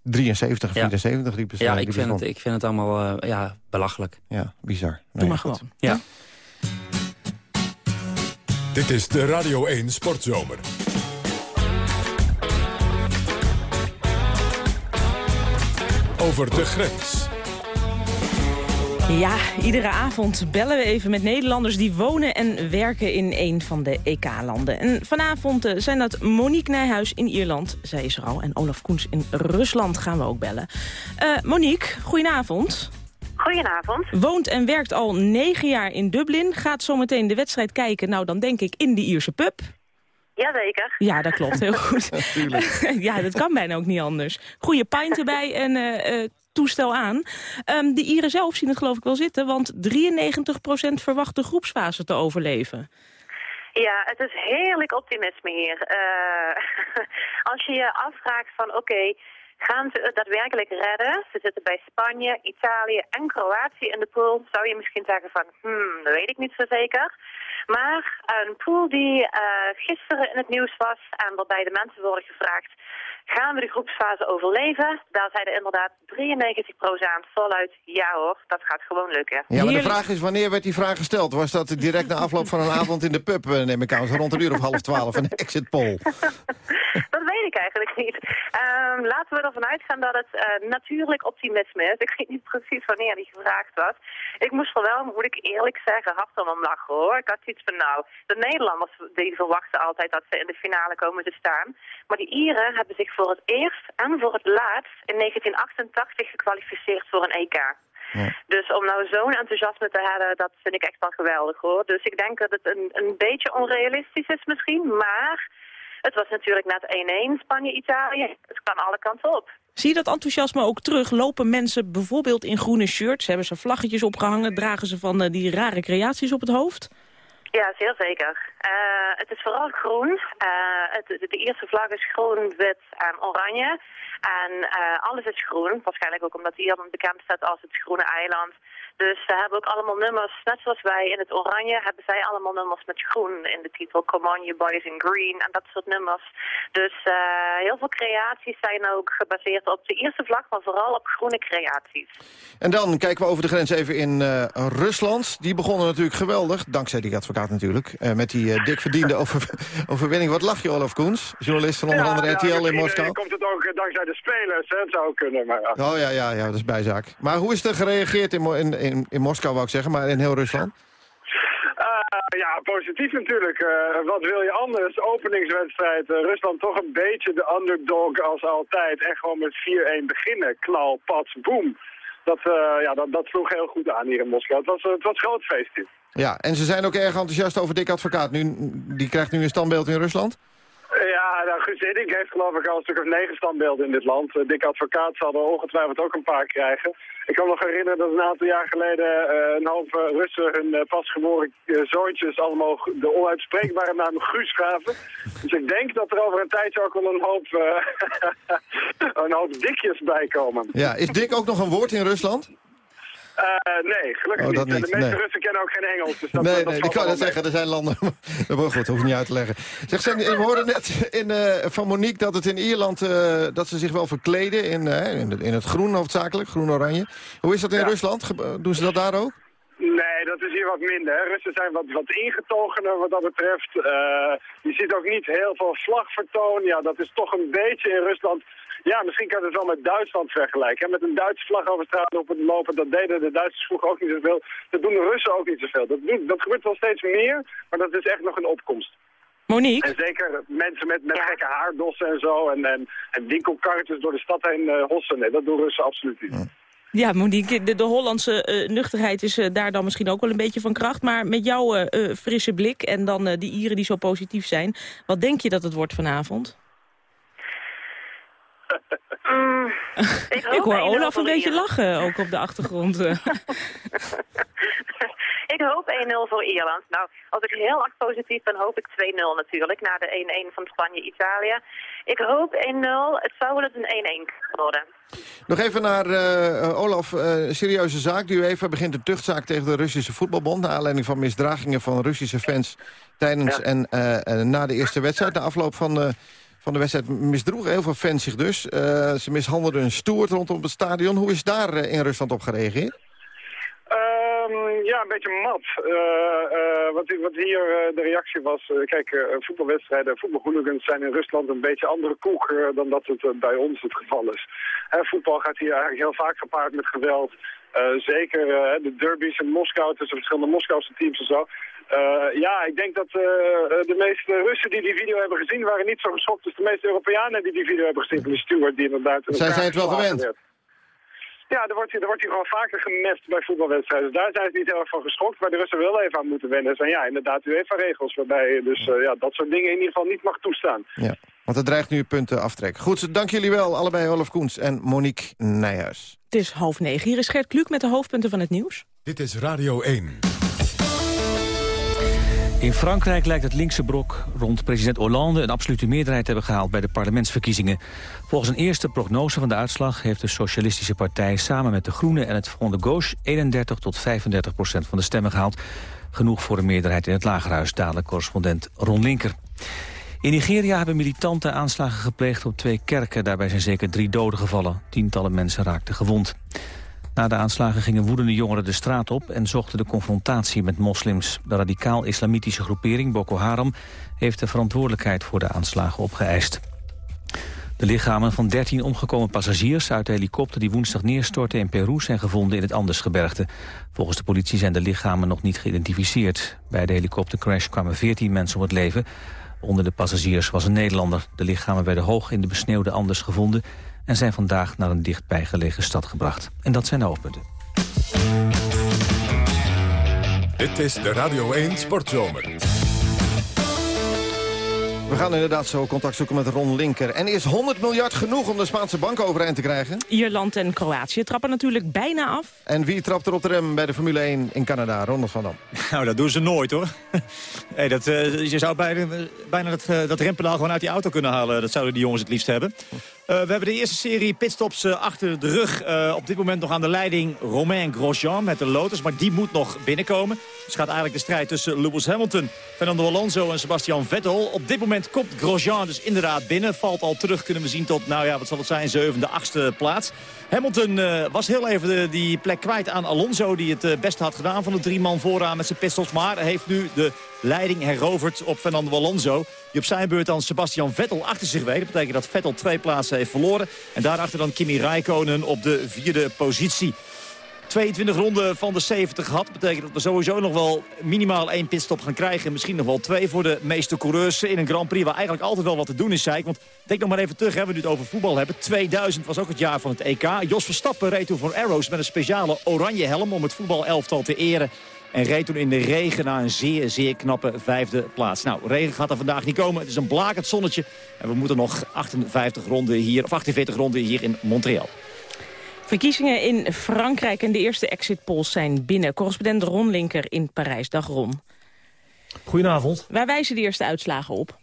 Speaker 3: 73,
Speaker 16: Ja.
Speaker 3: 74. Liepen ze,
Speaker 16: Ja, ik vind, het, ik vind het allemaal eh, ja, belachelijk.
Speaker 3: Ja, bizar.
Speaker 2: Doe maar
Speaker 3: goed.
Speaker 2: gewoon.
Speaker 16: Ja.
Speaker 1: Dit is de Radio 1 Sportzomer. Over de grens.
Speaker 2: Ja, iedere avond bellen we even met Nederlanders die wonen en werken in een van de EK-landen. En vanavond eh, zijn dat Monique Nijhuis in Ierland, zij is er al, en Olaf Koens in Rusland gaan we ook bellen. Eh, Monique, goedenavond.
Speaker 17: Goedenavond.
Speaker 2: Woont en werkt al negen jaar in Dublin, gaat zometeen de wedstrijd kijken, nou dan denk ik in de Ierse pub.
Speaker 17: Jazeker.
Speaker 2: Ja, dat klopt, heel goed. ja, dat kan bijna ook niet anders. Goede pint erbij en eh, eh, toestel aan. Ehm, de Ieren zelf zien het geloof ik wel zitten, want 93% verwacht de groepsfase te overleven.
Speaker 17: Ja, het is heerlijk optimisme hier. Eh, als je je afvraagt van oké, gaan ze het daadwerkelijk redden? Ze zitten bij Spanje, Italië en Kroatië in de pool. Zou je misschien zeggen van, hmm, dat weet ik niet zo zeker. Maar een pool die eh, gisteren in het nieuws was en waarbij de mensen worden gevraagd... Gaan we de groepsfase overleven? Daar zeiden inderdaad 93% voluit ja hoor, dat gaat gewoon lukken.
Speaker 3: Ja, maar de vraag is, wanneer werd die vraag gesteld? Was dat direct na afloop van een avond in de pub, eh, neem ik aan? Zo rond een uur of half twaalf, een exit poll.
Speaker 17: Dat weet ik eigenlijk niet. Ehm, laten we ervan uitgaan dat het eh, natuurlijk optimisme is. Ik weet niet precies wanneer die gevraagd was. Ik moest er wel, moet ik eerlijk zeggen, hard om lachen hoor. Ik had iets van nou, de Nederlanders die verwachten altijd dat ze in de finale komen te staan. Maar die Ieren hebben zich voor het eerst en voor het laatst in 1988 gekwalificeerd voor een EK. Dus om nou zo'n enthousiasme te hebben, dat vind ik echt wel geweldig hoor. Dus ik denk dat het een, een beetje onrealistisch is misschien, maar het was natuurlijk net 1-1 Spanje-Italië. Het kan alle kanten op.
Speaker 2: Zie je dat enthousiasme ook terug? Lopen mensen bijvoorbeeld in groene shirts? Hebben ze vlaggetjes opgehangen? Dragen ze van eh, die rare creaties op het hoofd?
Speaker 17: Ja, zeer zeker. Eh, het is vooral groen. Eh, het, de eerste vlag is groen, wit en oranje. En eh, alles is groen. Waarschijnlijk ook omdat Ierland bekend staat als het groene eiland. Dus ze hebben ook allemaal nummers, net zoals wij in het oranje, hebben zij allemaal nummers met groen in de titel. Come on, you boys in green en dat soort nummers. Dus eh, heel veel creaties zijn ook gebaseerd op de eerste vlag, maar vooral op groene creaties.
Speaker 3: En dan kijken we over de grens even in eh, Rusland. Die begonnen natuurlijk geweldig, dankzij die advocaat natuurlijk... eh, met die dik verdiende over, overwinning. Wat lach je, Olaf Koens? Journalist van onder andere RTL in Moskou.
Speaker 18: komt het ook dankzij de spelers, hè? Het zou kunnen, maar... ja.
Speaker 3: Oh ja, ja, ja, dat is bijzaak. Maar hoe is er gereageerd in, in, in, in Moskou, wou ik zeggen, maar in heel Rusland?
Speaker 18: Eh, ja, positief natuurlijk. Eh, wat wil je anders? Openingswedstrijd. eh, Rusland toch een beetje de underdog als altijd. En gewoon met 4-1 beginnen. Knal, pats, boom. Dat, ja, dat, dat sloeg heel goed aan hier in Moskou. Het was, het was een groot feest.
Speaker 3: Ja, en ze zijn ook erg enthousiast over Dick Advocaat. Nu, die krijgt nu een standbeeld in Rusland?
Speaker 18: Ja, nou, Guus Hiddink heeft geloof ik al een stuk of negen standbeelden in dit land. Uh, Dick Advocaat zal er ongetwijfeld ook een paar krijgen. Ik kan me nog herinneren dat een aantal jaar geleden eh, een hoop eh, Russen hun eh, pasgeboren eh, zoontjes allemaal de onuitspreekbare naam Guus gaven. Dus ik denk dat er over een tijdje ook wel een hoop, eh, een hoop dikjes bij komen.
Speaker 3: Ja, is Dick ook nog een woord in Rusland?
Speaker 18: Eh, nee, gelukkig
Speaker 3: Oh, dat
Speaker 18: niet. En
Speaker 3: niet,
Speaker 18: De meeste
Speaker 3: nee.
Speaker 18: Russen kennen ook geen Engels. Dus dat,
Speaker 3: nee,
Speaker 18: dat
Speaker 3: nee, ik kan
Speaker 18: mee.
Speaker 3: zeggen, er zijn landen... dat wordt goed, hoef ik niet uit te leggen. Zeg, we hoorden net in, eh, van Monique dat het in Ierland... eh, dat ze zich wel verkleden in, eh, in, het, in het groen hoofdzakelijk, groen-oranje. Hoe is dat in Rusland? Doen ze dat daar ook?
Speaker 18: Nee, dat is hier wat minder. Hè. Russen zijn wat, wat ingetogener wat dat betreft. Eh, je ziet ook niet heel veel vlagvertoon. Ja, dat is toch een beetje in Rusland... Ja, misschien kan je het wel met Duitsland vergelijken. hè. Met een Duitse vlag over straat lopen, lopen, dat deden de Duitsers vroeger ook niet zoveel. Dat doen de Russen ook niet zoveel. Dat, doen, dat gebeurt wel steeds meer, maar dat is echt nog een opkomst.
Speaker 2: Monique?
Speaker 18: En zeker mensen met, met gekke haardossen en zo en, en, en winkelkarretjes door de stad heen eh, hossen. Nee, dat doen Russen absoluut niet.
Speaker 2: Ja, Monique, de, de Hollandse eh, nuchterheid is eh, daar dan misschien ook wel een beetje van kracht. Maar met jouw eh, eh, frisse blik en dan eh, die Ieren die zo positief zijn... wat denk je dat het wordt vanavond?
Speaker 17: Mm, ik,
Speaker 2: Ik hoor
Speaker 17: 1-0
Speaker 2: Olaf een beetje lachen, ook op de achtergrond. eh.
Speaker 17: Ik hoop 1-0 voor Ierland. Nou, als ik heel erg positief ben, hoop ik 2-0 natuurlijk. Na de 1-1 van Spanje-Italië. Ik hoop 1-0. Het zou wel eens een 1-1 worden.
Speaker 3: Nog even naar eh, eh, Olaf, eh, serieuze zaak. De UEFA begint een tuchtzaak tegen de Russische voetbalbond... naar aanleiding van misdragingen van Russische fans... tijdens en eh, eh, na de eerste wedstrijd. Na afloop van de, van de wedstrijd misdroegen heel veel fans zich dus. Eh, ze mishandelden een stoert rondom het stadion. Hoe is daar eh, in Rusland op gereageerd?
Speaker 18: Ehm, ja, een beetje mat. Eh, wat, wat hier de reactie was, kijk, voetbalwedstrijden, voetbalhooligans zijn in Rusland een beetje andere koek dan dat het bij ons het geval is. Hè, voetbal gaat hier eigenlijk heel vaak gepaard met geweld. Zeker de derbies in Moskou tussen verschillende Moskouse teams en zo. Eh, ja, ik denk dat eh, eh, de meeste Russen die die video hebben gezien waren niet zo geschokt als de meeste Europeanen die die video hebben gezien van die steward die inderdaad... in
Speaker 3: Zij zijn het wel gewend.
Speaker 18: werd. Ja, er wordt, hier, er wordt hier gewoon vaker gemest bij voetbalwedstrijden. Dus daar zijn ze niet heel erg van geschokt. Waar de Russen wel even aan moeten wennen zijn ja, inderdaad UEFA-regels. Waarbij je dus eh, ja, dat soort dingen in ieder geval niet mag toestaan.
Speaker 3: Ja, want er dreigt nu punten aftrek. Goed, dank jullie wel, allebei Olaf Koens en Monique Nijhuis.
Speaker 2: Het is half negen. Hier is Gert Kluk met de hoofdpunten van het nieuws.
Speaker 1: Dit is Radio 1.
Speaker 4: In Frankrijk lijkt het linkse brok rond president Hollande... een absolute meerderheid te hebben gehaald bij de parlementsverkiezingen. Volgens een eerste prognose van de uitslag... heeft de Socialistische Partij samen met de Groenen en het Front de Gauche... 31 tot 35 procent van de stemmen gehaald. Genoeg voor een meerderheid in het Lagerhuis, dadelijk correspondent Ron Linker. In Nigeria hebben militanten aanslagen gepleegd op twee kerken. Daarbij zijn zeker drie doden gevallen. Tientallen mensen raakten gewond. Na de aanslagen gingen woedende jongeren de straat op... en zochten de confrontatie met moslims. De radicaal-islamitische groepering Boko Haram... heeft de verantwoordelijkheid voor de aanslagen opgeëist. De lichamen van 13 omgekomen passagiers uit de helikopter die woensdag neerstortte in Peru zijn gevonden in het Andesgebergte. Volgens de politie zijn de lichamen nog niet geïdentificeerd. Bij de helikoptercrash kwamen 14 mensen om het leven. Onder de passagiers was een Nederlander. De lichamen werden hoog in de besneeuwde Andes gevonden en zijn vandaag naar een dichtbijgelegen stad gebracht. En dat zijn de hoofdpunten.
Speaker 1: Dit is de Radio 1 Sportzomer.
Speaker 3: We gaan inderdaad zo contact zoeken met Ron Linker. En is 100 miljard genoeg om de Spaanse bank overeind te krijgen?
Speaker 2: Ierland en Kroatië trappen natuurlijk bijna af.
Speaker 3: En wie trapt er op de rem bij de Formule 1 in Canada? Ronald van Dam.
Speaker 12: Nou, dat doen ze nooit, hoor. hey, dat, eh, je zou bijna, bijna dat, eh, dat rempedaal gewoon uit die auto kunnen halen. Dat zouden die jongens het liefst hebben. Eh, we hebben de eerste serie pitstops eh, achter de rug. Eh, op dit moment nog aan de leiding Romain Grosjean met de Lotus. Maar die moet nog binnenkomen. Dus gaat eigenlijk de strijd tussen Lewis Hamilton, Fernando Alonso en Sebastian Vettel. Op dit moment komt Grosjean dus inderdaad binnen. Valt al terug, kunnen we zien, tot, nou ja, wat zal het zijn, zevende, achtste plaats. Hamilton eh, was heel even die plek kwijt aan Alonso... die het eh, beste had gedaan van de drie man vooraan met zijn pistols. Maar heeft nu de leiding heroverd op Fernando Alonso. Die op zijn beurt dan Sebastian Vettel achter zich weet. Dat betekent dat Vettel twee plaatsen heeft verloren. En daarachter dan Kimi Räikkönen op de vierde positie. 22 ronden van de 70 gehad. betekent dat we sowieso nog wel minimaal één pitstop gaan krijgen. Misschien nog wel twee voor de meeste coureurs in een Grand Prix... waar eigenlijk altijd wel wat te doen is, zei ik. Want denk nog maar even terug, hè, we nu het over voetbal hebben. 2000 was ook het jaar van het EK. Jos Verstappen reed toen voor Arrows met een speciale oranje helm... om het voetbalelftal te eren. En reed toen in de regen naar een zeer, zeer knappe vijfde plaats. Nou, regen gaat er vandaag niet komen. Het is een blakend zonnetje. En we moeten nog 58 ronden hier, of 48 ronden hier in Montreal.
Speaker 2: Verkiezingen in Frankrijk en de eerste exit polls zijn binnen. Correspondent Ron Linker in Parijs. Dag Ron.
Speaker 19: Goedenavond.
Speaker 2: Waar wijzen de eerste uitslagen op?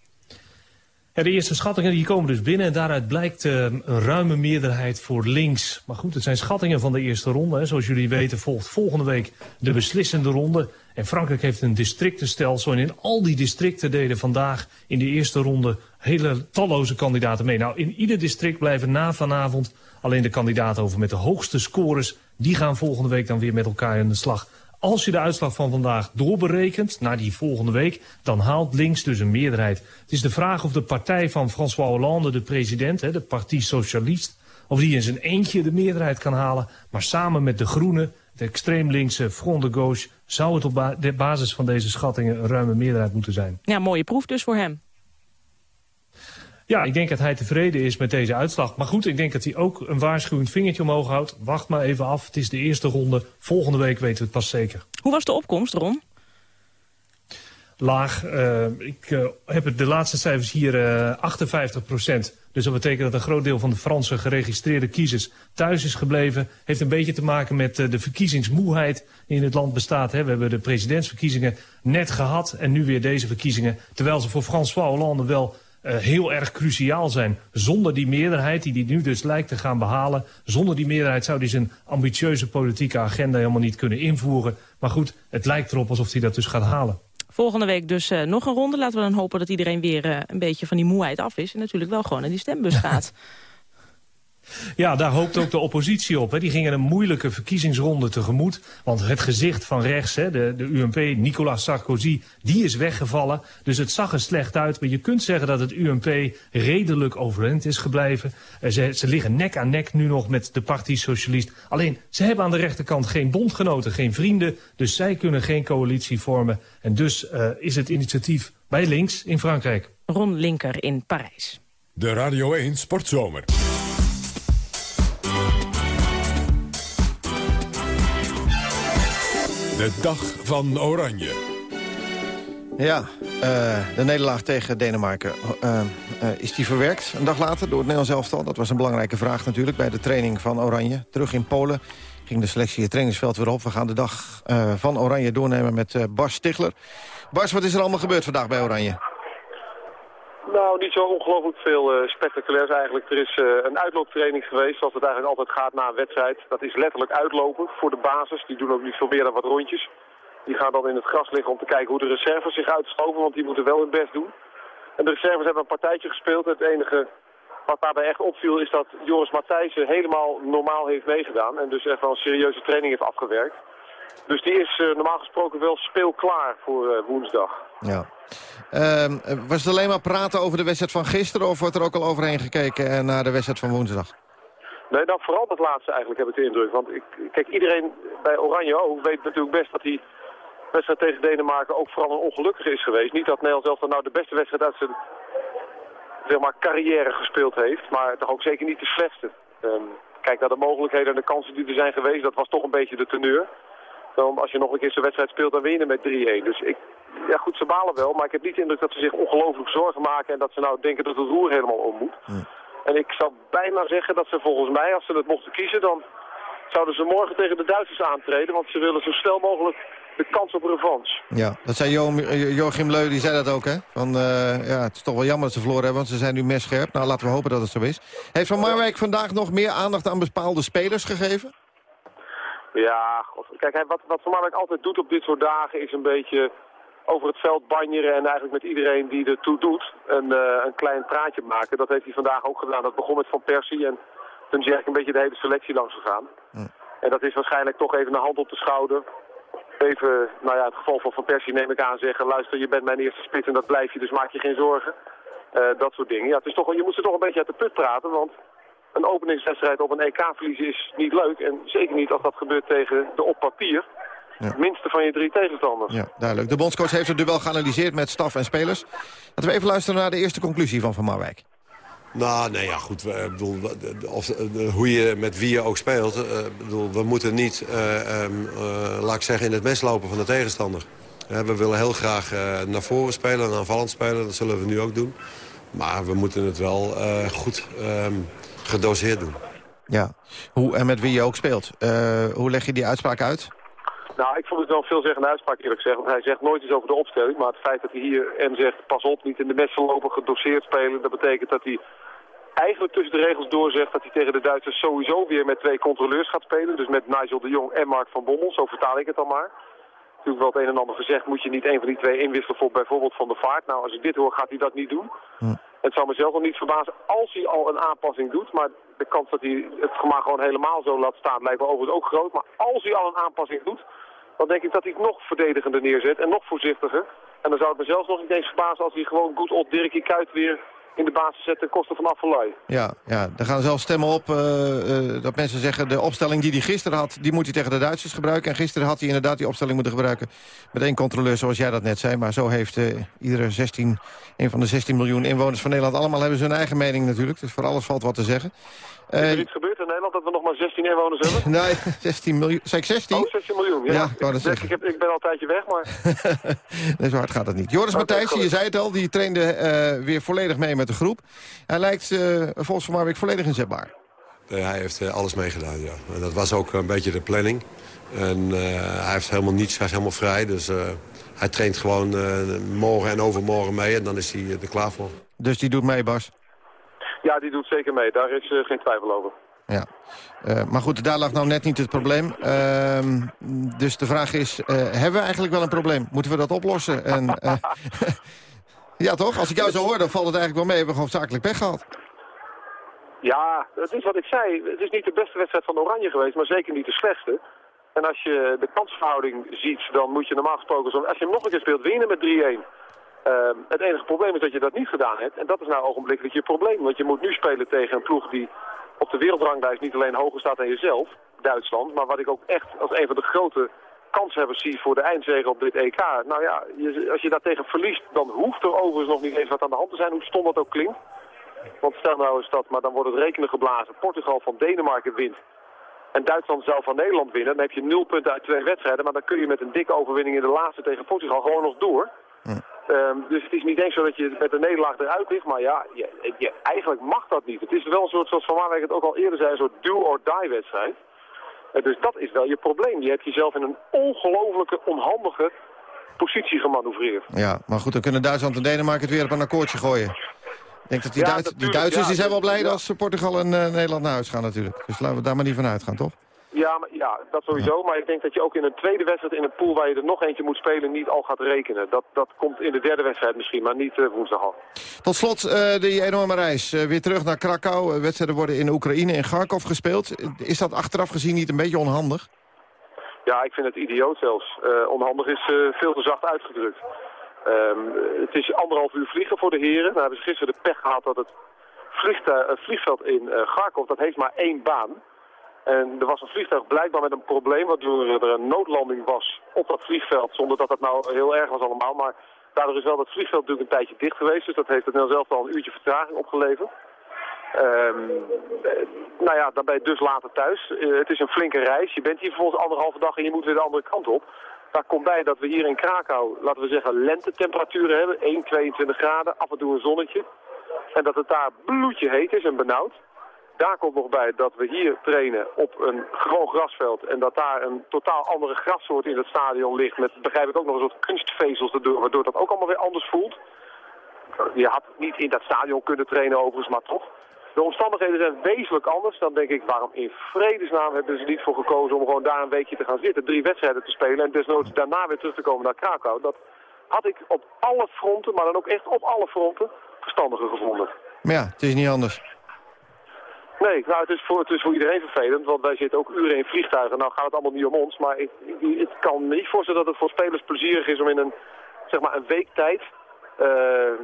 Speaker 19: Ja, de eerste schattingen die komen dus binnen en daaruit blijkt eh, een ruime meerderheid voor links. Maar goed, het zijn schattingen van de eerste ronde. Hè. Zoals jullie weten volgt volgende week de beslissende ronde. En Frankrijk heeft een districtenstelsel en in al die districten deden vandaag in de eerste ronde hele talloze kandidaten mee. Nou, in ieder district blijven na vanavond alleen de kandidaten over met de hoogste scores. Die gaan volgende week dan weer met elkaar in de slag. Als je de uitslag van vandaag doorberekent naar die volgende week... dan haalt links dus een meerderheid. Het is de vraag of de partij van François Hollande, de president... De Parti Socialiste, of die in zijn eentje de meerderheid kan halen. Maar samen met de Groenen, de extreem linkse Front de Gauche... zou het op basis van deze schattingen een ruime meerderheid moeten zijn.
Speaker 2: Ja, mooie proef dus voor hem.
Speaker 19: Ja, ik denk dat hij tevreden is met deze uitslag. Maar goed, ik denk dat hij ook een waarschuwend vingertje omhoog houdt. Wacht maar even af, het is de eerste ronde. Volgende week weten we het pas zeker.
Speaker 2: Hoe was de opkomst, Ron?
Speaker 19: Laag. eh, ik eh, heb de laatste cijfers hier eh 58 procent. Dus dat betekent dat een groot deel van de Franse geregistreerde kiezers thuis is gebleven. Heeft een beetje te maken met eh, de verkiezingsmoeheid die in het land bestaat. Hè. We hebben de presidentsverkiezingen net gehad en nu weer deze verkiezingen. Terwijl ze voor François Hollande wel heel erg cruciaal zijn. Zonder die meerderheid, die hij nu dus lijkt te gaan behalen... zonder die meerderheid zou hij zijn ambitieuze politieke agenda helemaal niet kunnen invoeren. Maar goed, het lijkt erop alsof hij dat dus gaat halen.
Speaker 2: Volgende week dus eh, nog een ronde. Laten we dan hopen dat iedereen weer eh, een beetje van die moeheid af is. En natuurlijk wel gewoon naar die stembus gaat.
Speaker 19: Ja, daar hoopt ook de oppositie op. Hè. Die gingen een moeilijke verkiezingsronde tegemoet. Want het gezicht van rechts, hè, de, de UMP, Nicolas Sarkozy, die is weggevallen. Dus het zag er slecht uit. Maar je kunt zeggen dat het UMP redelijk overeind is gebleven. Eh, ze, ze liggen nek aan nek nu nog met de Parti Socialist. Alleen, ze hebben aan de rechterkant geen bondgenoten, geen vrienden. Dus zij kunnen geen coalitie vormen. En dus eh, is het initiatief bij links in Frankrijk.
Speaker 2: Ron Linker in Parijs.
Speaker 1: De Radio 1 Sportzomer. De dag van Oranje.
Speaker 3: Ja, eh, de nederlaag tegen Denemarken. Eh, eh, is die verwerkt een dag later door het Nederlands elftal? Dat was een belangrijke vraag natuurlijk bij de training van Oranje. Terug in Polen ging de selectie het trainingsveld weer op. We gaan de dag van Oranje doornemen met Bas Stigler. Bas, wat is er allemaal gebeurd vandaag bij Oranje?
Speaker 20: Nou, niet zo ongelooflijk veel eh, spectaculairs eigenlijk. Er is eh, een uitlooptraining geweest, zoals het eigenlijk altijd gaat na een wedstrijd. Dat is letterlijk uitlopen voor de basis. Die doen ook niet veel meer dan wat rondjes. Die gaan dan in het gras liggen om te kijken hoe de reserves zich uitschoven, want die moeten wel hun best doen. En de reserves hebben een partijtje gespeeld. Het enige wat daarbij echt opviel is dat Joris Matthijssen helemaal normaal heeft meegedaan. En dus echt wel een serieuze training heeft afgewerkt. Dus die is eh, normaal gesproken wel speelklaar voor woensdag.
Speaker 3: Ja. Ehm, eh, was het alleen maar praten over de wedstrijd van gisteren... of wordt er ook al overheen gekeken naar de wedstrijd van woensdag?
Speaker 20: Nee, dan vooral dat laatste eigenlijk heb ik de indruk. Want ik, kijk, iedereen bij Oranje ook weet natuurlijk best dat die wedstrijd tegen Denemarken ook vooral een ongelukkige is geweest. Niet dat Nederland zelf dan nou de beste wedstrijd uit zijn zeg maar, carrière gespeeld heeft, maar toch ook zeker niet de slechtste. Ehm, kijk naar de mogelijkheden en de kansen die er zijn geweest, dat was toch een beetje de teneur. Dan als je nog een keer zo'n wedstrijd speelt, dan win je met 3-1. Dus ik, ja goed, ze balen wel, maar ik heb niet de indruk dat ze zich ongelooflijk zorgen maken en dat ze nou denken dat het roer helemaal om moet. En ik zou bijna zeggen dat ze volgens mij, als ze het mochten kiezen, dan zouden ze morgen tegen de Duitsers aantreden. Want ze willen zo snel mogelijk de kans op revanche.
Speaker 3: Ja, dat zei Jo- Joachim Leu, die zei dat ook, hè? Van, eh, ja, het is toch wel jammer dat ze verloren hebben, want ze zijn nu messcherp. Nou, laten we hopen dat het zo is. Heeft Van Marwijk vandaag nog meer aandacht aan bepaalde spelers gegeven?
Speaker 20: Ja, god. kijk, wat, wat Van Marwijk altijd doet op dit soort dagen is een beetje over het veld banjeren en eigenlijk met iedereen die ertoe doet een, eh, een klein praatje maken. Dat heeft hij vandaag ook gedaan. Dat begon met Van Persie en toen is eigenlijk een beetje de hele selectie langs gegaan. En dat is waarschijnlijk toch even een hand op de schouder. Even, nou ja, het geval van Van Persie neem ik aan zeggen, luister, je bent mijn eerste spits en dat blijf je, dus maak je geen zorgen. Eh, dat soort dingen. Ja, het is toch, je moet ze toch een beetje uit de put praten, want een openingswedstrijd op een EK verliezen is niet leuk. En zeker niet als dat gebeurt tegen de op papier minste van je drie tegenstanders.
Speaker 3: Ja, duidelijk. De bondscoach heeft het duel geanalyseerd met staf en spelers. Laten we even luisteren naar de eerste conclusie van Van Marwijk.
Speaker 21: Nou, nee, ja, goed. we- ik bedoel, of, eh, hoe je met wie je ook speelt. eh, ik bedoel, we moeten niet, eh, ehm, eh, laat ik zeggen, in het mes lopen van de tegenstander. Eh, we willen heel graag eh, naar voren spelen en aanvallend spelen. Dat zullen we nu ook doen. Maar we moeten het wel eh, goed ehm, gedoseerd doen.
Speaker 3: Ja, hoe en met wie je ook speelt. Eh, hoe leg je die uitspraak uit?
Speaker 20: Nou, ik vond het wel een veelzeggende uitspraak eerlijk gezegd. Want hij zegt nooit iets over de opstelling. Maar het feit dat hij hier en zegt, pas op, niet in de messen lopen, gedoseerd spelen. Dat betekent dat hij eigenlijk tussen de regels doorzegt dat hij tegen de Duitsers sowieso weer met twee controleurs gaat spelen. Dus met Nigel de Jong en Mark van Bommel. Zo vertaal ik het dan maar. Natuurlijk wel het een en ander gezegd, moet je niet een van die twee inwisselen voor bijvoorbeeld Van de Vaart. Nou, als ik dit hoor, gaat hij dat niet doen. Het zou mezelf nog niet verbazen als hij al een aanpassing doet. Maar de kans dat hij het maar gewoon helemaal zo laat staan lijkt me overigens ook groot. Maar als hij al een aanpassing doet, dan denk ik dat hij nog verdedigender neerzet en nog voorzichtiger. En dan zou het me zelfs nog niet eens verbazen als hij gewoon goed op Dirkie Kuyt weer in de basis zet ten koste van Affelay.
Speaker 3: Ja, ja, er gaan zelfs stemmen op eh, eh, dat mensen zeggen... de opstelling die hij gisteren had, die moet hij tegen de Duitsers gebruiken. En gisteren had hij inderdaad die opstelling moeten gebruiken... met één controleur, zoals jij dat net zei. Maar zo heeft eh, iedere 16, een van de 16 miljoen inwoners van Nederland... allemaal hebben ze hun eigen mening natuurlijk. Dus voor alles valt wat te zeggen.
Speaker 20: Is
Speaker 3: Eh,
Speaker 20: er iets gebeurd in Nederland dat we nog maar 16 inwoners hebben?
Speaker 3: nee, 16 miljoen. Zei ik 16?
Speaker 20: Oh, 16 miljoen. Ja,
Speaker 3: Ja, ik wou dat
Speaker 20: ik,
Speaker 3: zeggen.
Speaker 20: ik, heb, ik ben al een tijdje weg, maar...
Speaker 3: Nee, zo hard gaat het niet. Joris Matthijssen, je zei het al, die trainde eh, weer volledig mee met de groep. Hij lijkt eh, volgens Van Marwijk volledig inzetbaar.
Speaker 21: Eh, hij heeft eh, alles meegedaan, ja. En dat was ook een beetje de planning. En eh, hij heeft helemaal niets, hij is helemaal vrij. Dus eh, hij traint gewoon eh, morgen en overmorgen mee en dan is hij eh, er klaar voor.
Speaker 3: Dus die doet mee, Bas.
Speaker 20: Ja, die doet zeker mee. Daar is eh, geen twijfel over.
Speaker 3: Ja. Eh, maar goed, daar lag nou net niet het probleem. Ehm, dus de vraag is, eh, hebben we eigenlijk wel een probleem? Moeten we dat oplossen? En, ja, toch? Als ik jou zo hoor, dan valt het eigenlijk wel mee. We hebben gewoon zakelijk pech gehad.
Speaker 20: Ja, het is wat ik zei. Het is niet de beste wedstrijd van Oranje geweest, maar zeker niet de slechtste. En als je de kansverhouding ziet, dan moet je normaal gesproken... Zo, als je hem nog een keer speelt, winnen met 3-1. Ehm, het enige probleem is dat je dat niet gedaan hebt. En dat is nou ogenblikkelijk je probleem. Want je moet nu spelen tegen een ploeg die op de wereldranglijst niet alleen hoger staat dan jezelf, Duitsland. Maar wat ik ook echt als een van de grote kanshebbers zie voor de eindzege op dit EK. Nou ja, je- als je daar tegen verliest, dan hoeft er overigens nog niet eens wat aan de hand te zijn, hoe stom dat ook klinkt. Want stel nou eens dat, maar dan wordt het rekenen geblazen. Portugal van Denemarken wint. En Duitsland zou van Nederland winnen. Dan heb je nul punten uit twee wedstrijden. Maar dan kun je met een dikke overwinning in de laatste tegen Portugal gewoon nog door. Ehm, dus het is niet eens zo dat je met de nederlaag eruit ligt. Maar ja, je, je- eigenlijk mag dat niet. Het is wel een soort, zoals Van Marwijk het ook al eerder zei, een soort do-or-die wedstrijd. Eh, dus dat is wel je probleem. Je hebt jezelf in een ongelofelijke, onhandige positie gemanoeuvreerd.
Speaker 3: Ja, maar goed, dan kunnen Duitsland en Denemarken het weer op een akkoordje gooien. Ik denk dat die,
Speaker 20: Ja,
Speaker 3: Duits- die Duitsers
Speaker 20: ja,
Speaker 3: die zijn wel blij
Speaker 20: ja.
Speaker 3: als Portugal en eh, Nederland naar huis gaan natuurlijk. Dus laten we daar maar niet van uitgaan, toch?
Speaker 20: Ja, maar, ja, dat sowieso. Maar ik denk dat je ook in een tweede wedstrijd in een pool waar je er nog eentje moet spelen niet al gaat rekenen. Dat, dat komt in de derde wedstrijd misschien, maar niet eh, woensdag al.
Speaker 3: Tot slot eh, die enorme reis. Eh, weer terug naar Krakau. Wedstrijden worden in Oekraïne en Kharkov gespeeld. Is dat achteraf gezien niet een beetje onhandig?
Speaker 20: Ja, ik vind het idioot zelfs. Onhandig is veel te zacht uitgedrukt. Ehm, het is anderhalf uur vliegen voor de heren. Nou hebben ze gisteren de pech gehad dat het, vliegveld in Garkov, dat heeft maar één baan. En er was een vliegtuig blijkbaar met een probleem, waardoor er een noodlanding was op dat vliegveld. Zonder dat dat nou heel erg was allemaal. Maar daardoor is wel dat vliegveld natuurlijk een tijdje dicht geweest. Dus dat heeft het Nederlands zelf al een uurtje vertraging opgeleverd. Eh, nou ja, dan ben je dus later thuis. Eh, het is een flinke reis. Je bent hier vervolgens anderhalve dag en je moet weer de andere kant op. Daar komt bij dat we hier in Krakau, laten we zeggen, lentetemperaturen hebben. 1, 22 graden, af en toe een zonnetje. En dat het daar bloedje heet is en benauwd. Daar komt nog bij dat we hier trainen op een gewoon grasveld. En dat daar een totaal andere grassoort in het stadion ligt. Met, begrijp ik ook nog een soort kunstvezels. Waardoor dat ook allemaal weer anders voelt. Je had niet in dat stadion kunnen trainen overigens, maar toch. De omstandigheden zijn wezenlijk anders. Dan denk ik, waarom in vredesnaam hebben ze niet voor gekozen om gewoon daar een weekje te gaan zitten. Drie wedstrijden te spelen en desnoods daarna weer terug te komen naar Krakau. Dat had ik op alle fronten, maar dan ook echt op alle fronten, verstandiger gevonden.
Speaker 22: Maar ja, het is niet anders.
Speaker 20: Nee, nou, het is, voor, het is voor iedereen vervelend, want wij zitten ook uren in vliegtuigen. Nou gaat het allemaal niet om ons, maar ik, ik, ik kan me niet voorstellen dat het voor spelers plezierig is om in een, zeg maar, een week tijd... eh,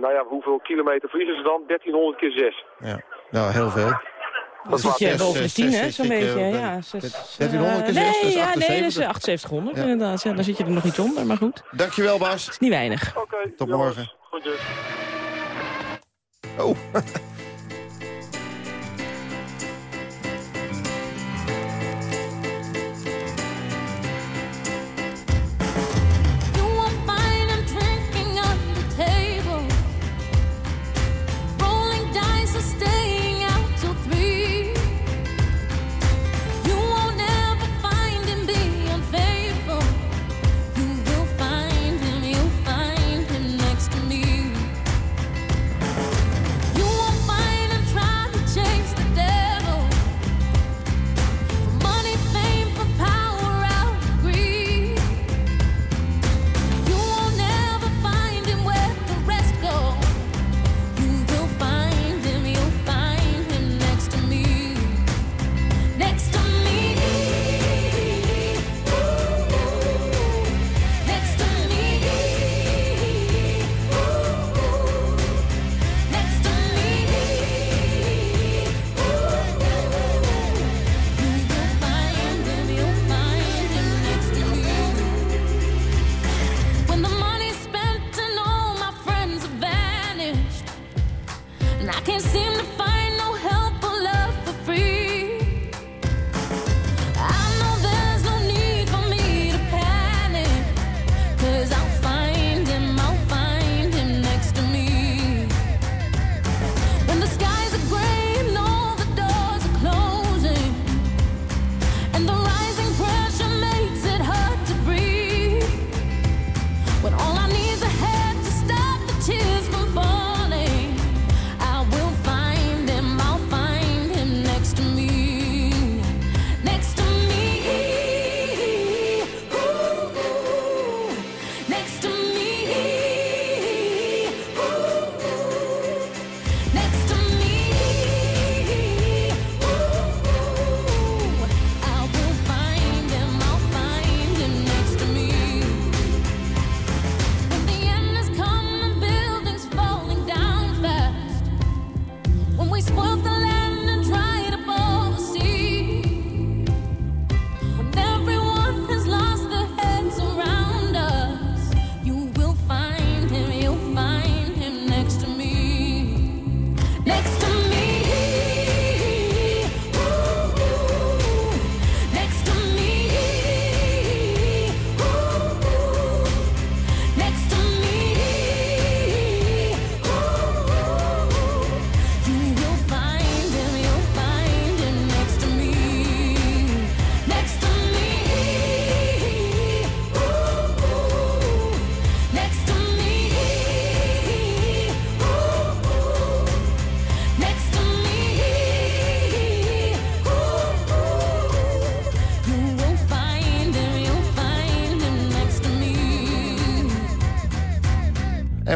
Speaker 20: nou ja, hoeveel kilometer vliegen ze dan? 1300 keer 6.
Speaker 22: Ja, nou, heel veel.
Speaker 2: Dan zit je boven de
Speaker 22: zes,
Speaker 2: tien,
Speaker 22: zes,
Speaker 2: hè,
Speaker 22: zit
Speaker 2: zo'n beetje. Ja,
Speaker 22: bij-
Speaker 2: zes,
Speaker 22: 1300 keer
Speaker 2: eh,
Speaker 22: zes,
Speaker 2: nee,
Speaker 22: dus
Speaker 2: ja, nee, dat is
Speaker 22: 78.
Speaker 2: 7800 inderdaad. Ja, dan zit je er nog iets onder, maar goed.
Speaker 22: Dankjewel, Bas.
Speaker 2: is niet weinig.
Speaker 20: Oké,
Speaker 22: Tot morgen.
Speaker 20: Goedjes.
Speaker 22: Oh.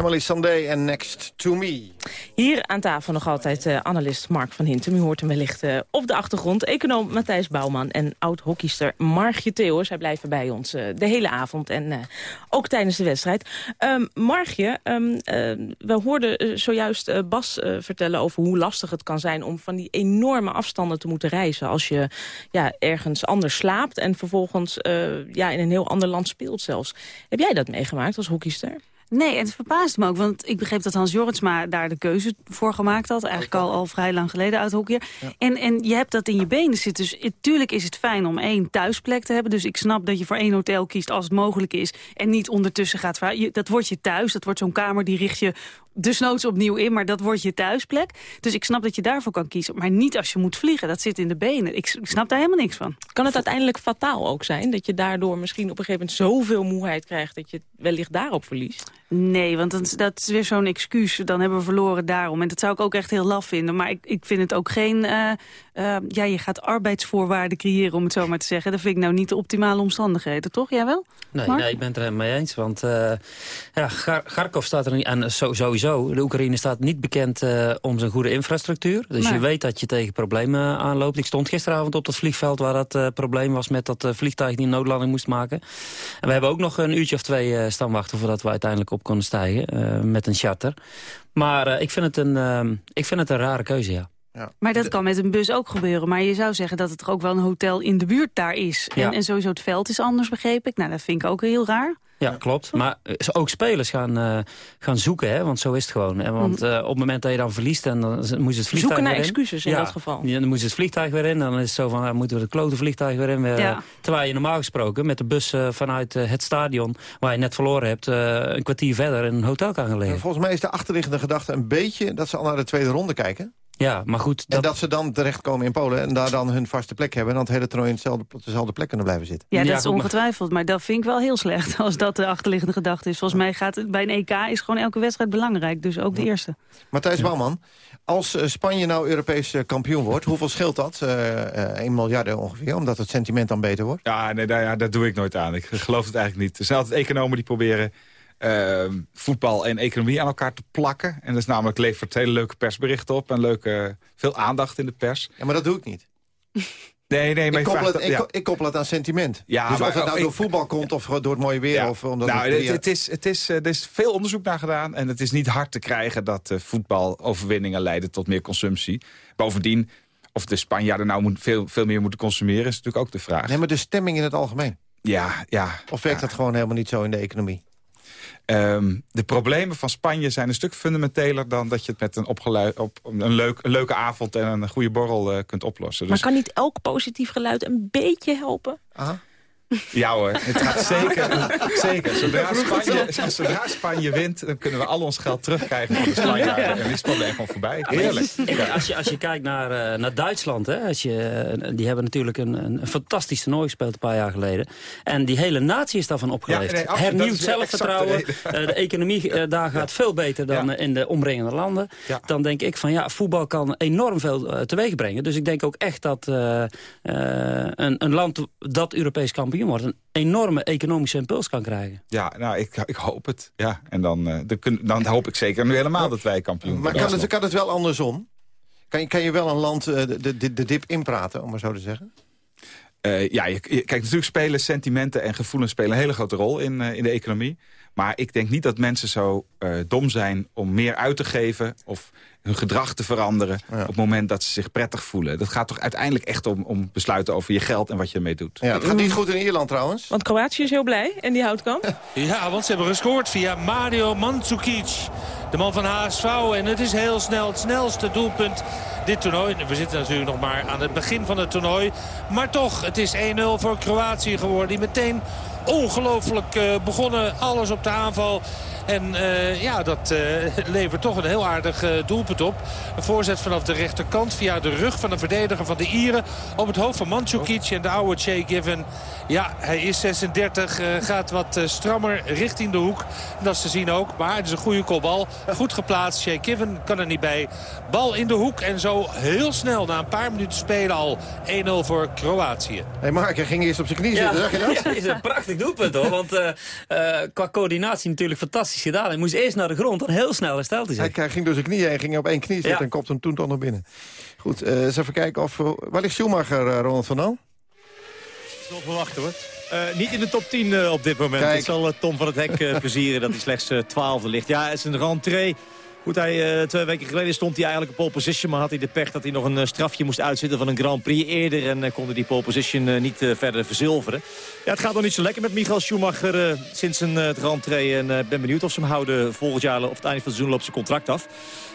Speaker 3: Emily Sandé en Next to Me.
Speaker 2: Hier aan tafel nog altijd eh, analist Mark van Hintem. U hoort hem wellicht eh, op de achtergrond. Econoom Matthijs Bouwman en oud-hockeyster Margje Theo. Zij blijven bij ons eh, de hele avond en ook tijdens de wedstrijd. Ehm, Margje, ehm, eh, we hoorden zojuist Bas vertellen over hoe lastig het kan zijn... om van die enorme afstanden te moeten reizen. Als je ja, ergens anders slaapt en vervolgens ja, in een heel ander land speelt zelfs. Heb jij dat meegemaakt als hockeyster?
Speaker 23: Nee, en het verbaast me ook, want ik begreep dat Hans Jorritsma daar de keuze voor gemaakt had. Eigenlijk al, al vrij lang geleden uit hockeyer. En, en je hebt dat in je benen zitten. Dus natuurlijk is het fijn om één thuisplek te hebben. Dus ik snap dat je voor één hotel kiest als het mogelijk is. En niet ondertussen gaat verhuizen. Je- Dat wordt je thuis, dat wordt zo'n kamer, die richt je desnoods opnieuw in. Maar dat wordt je thuisplek. Dus ik snap dat je daarvoor kan kiezen. Maar niet als je moet vliegen, dat zit in de benen. Ik, ik snap daar helemaal niks van.
Speaker 2: Kan het uiteindelijk fataal ook zijn? Dat je daardoor misschien op een gegeven moment zoveel moeheid krijgt... dat je het wellicht daarop verliest?
Speaker 23: Nee, want dat, is weer zo'n excuus. Dan hebben we verloren daarom. En dat zou ik ook echt heel laf vinden. Maar ik, ik vind het ook geen... eh, eh, ja, je gaat arbeidsvoorwaarden creëren, om het zo maar te zeggen. Dat vind ik nou niet de optimale omstandigheden, toch? Jij wel?
Speaker 16: Nee,
Speaker 23: Mark?
Speaker 16: nee, ik ben het er helemaal mee eens. Want eh ja, Gar- Kharkov staat er niet... En zo- sowieso, de Oekraïne staat niet bekend eh, om zijn goede infrastructuur. Dus je weet dat je tegen problemen aanloopt. Ik stond gisteravond op dat vliegveld waar dat eh, probleem was... met dat eh, vliegtuig die een noodlanding moest maken. En we hebben ook nog een uurtje of twee eh, staan wachten... voordat we uiteindelijk op konden stijgen eh, met een charter. Maar eh, ik, vind het een, eh, ik vind het een rare keuze, ja.
Speaker 23: Maar dat kan met een bus ook gebeuren. Maar je zou zeggen dat het er ook wel een hotel in de buurt daar is.
Speaker 16: Ja.
Speaker 23: En, en sowieso het veld is anders, begreep ik. Nou, dat vind ik ook heel raar.
Speaker 16: Ja, klopt. Maar eh, ook spelers gaan, eh, gaan zoeken, hè? want zo is het gewoon. En want eh, op het moment dat je dan verliest, en dan je het vliegtuig.
Speaker 2: Zoeken naar
Speaker 16: weer in.
Speaker 2: excuses in
Speaker 16: Ja.
Speaker 2: dat geval.
Speaker 16: Ja, dan moet je het vliegtuig weer in. Dan is het zo van, ja, moeten we het klote vliegtuig weer in. weer,
Speaker 2: Ja.
Speaker 16: Terwijl je normaal gesproken met de bus vanuit het stadion... waar je net verloren hebt, eh, een kwartier verder in een hotel kan gaan liggen.
Speaker 3: Volgens mij is de achterliggende gedachte een beetje... dat ze al naar de tweede ronde kijken.
Speaker 16: Ja, maar goed...
Speaker 3: En dat ze dan terechtkomen in Polen en daar dan hun vaste plek hebben... en dan het hele toernooi in op dezelfde plek kunnen blijven zitten.
Speaker 23: Ja, dat is ongetwijfeld. Maar dat vind ik wel heel slecht als dat de achterliggende gedachte is. Volgens mij gaat het bij een EK is gewoon elke wedstrijd belangrijk. Dus ook de eerste.
Speaker 3: Matthijs Bouwman, als eh, Spanje nou Europees eh, kampioen wordt... hoeveel scheelt dat? Eh eh 1 miljard ongeveer, omdat het sentiment dan beter wordt?
Speaker 24: Ja, nee, daar, ja, dat doe ik nooit aan. Ik geloof het eigenlijk niet. Er zijn altijd economen die proberen eh, voetbal en economie aan elkaar te plakken. En dat is namelijk levert hele leuke persberichten op en leuke, veel aandacht in de pers.
Speaker 3: Ja, maar dat doe ik niet.
Speaker 24: Nee, nee, maar
Speaker 3: Ik koppel, het,
Speaker 24: dat-
Speaker 3: ik,
Speaker 24: ja.
Speaker 3: ko- ik koppel het aan sentiment.
Speaker 24: Ja,
Speaker 3: dus
Speaker 24: maar-
Speaker 3: of het nou door voetbal komt of door het mooie weer... Of omdat
Speaker 24: nou,
Speaker 3: het,
Speaker 24: het, is, het is, eh, er is veel onderzoek naar gedaan. En het is niet hard te krijgen dat eh, voetbaloverwinningen leiden tot meer consumptie. Bovendien, of de Spanjaarden nou moet veel, veel meer moeten consumeren... is natuurlijk ook de vraag.
Speaker 3: Nee, maar de stemming in het algemeen.
Speaker 24: Ja, ja.
Speaker 3: Of werkt dat gewoon helemaal niet zo in de economie?
Speaker 24: Ehm, de problemen van Spanje zijn een stuk fundamenteler... dan dat je het met een, op, een, leuk, een leuke avond en een goede borrel eh, kunt oplossen.
Speaker 2: Maar
Speaker 24: Dus,
Speaker 2: kan niet elk positief geluid een beetje helpen?
Speaker 24: Ja hoor, het gaat zeker. zeker. Zodra Spanje, zodra Spanje wint, dan kunnen we al ons geld terugkrijgen van de Spanjaarden. En is het probleem gewoon voorbij. Heerlijk.
Speaker 16: Ik- Als, je, als je kijkt naar, eh, naar Duitsland, hè, als je, eh, die hebben natuurlijk een, een fantastisch toernooi gespeeld een paar jaar geleden. En die hele natie is daarvan opgeleefd.
Speaker 24: Ja, nee, absoluut.
Speaker 16: Hernieuwd
Speaker 24: is
Speaker 16: zelfvertrouwen.
Speaker 24: de
Speaker 16: Eh, de economie daar gaat veel beter dan in de omringende landen. Dan denk ik van ja, voetbal kan enorm veel teweeg brengen. Dus ik denk ook echt dat eh, eh, een, een land dat Europees kampioen wordt... een enorme economische impuls kan krijgen.
Speaker 24: Ja, nou, ik, ik hoop het. Ja, en dan, eh, dan, kun- dan hoop ik zeker nu helemaal dat wij kampioen
Speaker 3: Maar
Speaker 24: worden.
Speaker 3: kan het, kan het wel andersom? Kan je, kan je wel een land eh, de, de, de dip inpraten, om maar zo te zeggen?
Speaker 24: Eh, ja, je, je- kijk, natuurlijk spelen sentimenten en gevoelens spelen een hele grote rol in, eh, in de economie. Maar ik denk niet dat mensen zo eh, dom zijn om meer uit te geven... of hun gedrag te veranderen op het moment dat ze zich prettig voelen. Dat gaat toch uiteindelijk echt om, om besluiten over je geld en wat je ermee doet.
Speaker 3: Ja, het gaat niet goed in Ierland trouwens.
Speaker 2: Want Kroatië is heel blij en die houtkamp.
Speaker 25: Ja, want ze hebben gescoord via Mario Mandzukic. De man van HSV. En het is heel snel het snelste doelpunt dit toernooi. We zitten natuurlijk nog maar aan het begin van het toernooi. Maar toch, het is 1-0 voor Kroatië geworden. Die meteen ongelooflijk eh, begonnen. Alles op de aanval. En eh, ja, dat eh, levert toch een heel aardig eh, doelpunt op. Een voorzet vanaf de rechterkant via de rug van een verdediger van de Ieren. Op het hoofd van Mandzukic en de oude Che Given. Ja, hij is 36, eh, gaat wat eh, strammer richting de hoek. Dat is te zien ook, maar het is een goede kopbal. Goed geplaatst, Che Given kan er niet bij. Bal in de hoek en zo heel snel na een paar minuten spelen al 1-0 voor Kroatië.
Speaker 3: Hé hey Mark, hij ging eerst op zijn knie zitten, zag je dat?
Speaker 16: Ja, is een prachtig doelpunt hoor. Want eh, eh, qua coördinatie natuurlijk fantastisch fantastisch gedaan. Hij moest eerst naar de grond en heel snel hersteld hij zich.
Speaker 3: Hij ging door zijn knieën en ging op één knie zitten
Speaker 16: Ja.
Speaker 3: en kopte hem toen toch nog binnen. Goed, eh, eens even kijken of... eh, waar ligt Schumacher, eh, Ronald van Dal?
Speaker 12: Nog verwachten hoor. Eh, niet in de top 10 eh, op dit moment.
Speaker 3: Kijk.
Speaker 12: Het zal Tom van het Hek eh, plezieren dat hij slechts twaalfde ligt. Ja, het is een rentree. Goed, hij, eh, twee weken geleden stond hij eigenlijk op pole position... maar had hij de pech dat hij nog een eh, strafje moest uitzitten van een Grand Prix eerder... en eh, konden die pole position niet verder verzilveren. Ja, het gaat nog niet zo lekker met Michael Schumacher sinds zijn uh, rentree. En ik ben benieuwd of ze hem houden volgend jaar... of het einde van het seizoen loopt zijn contract af.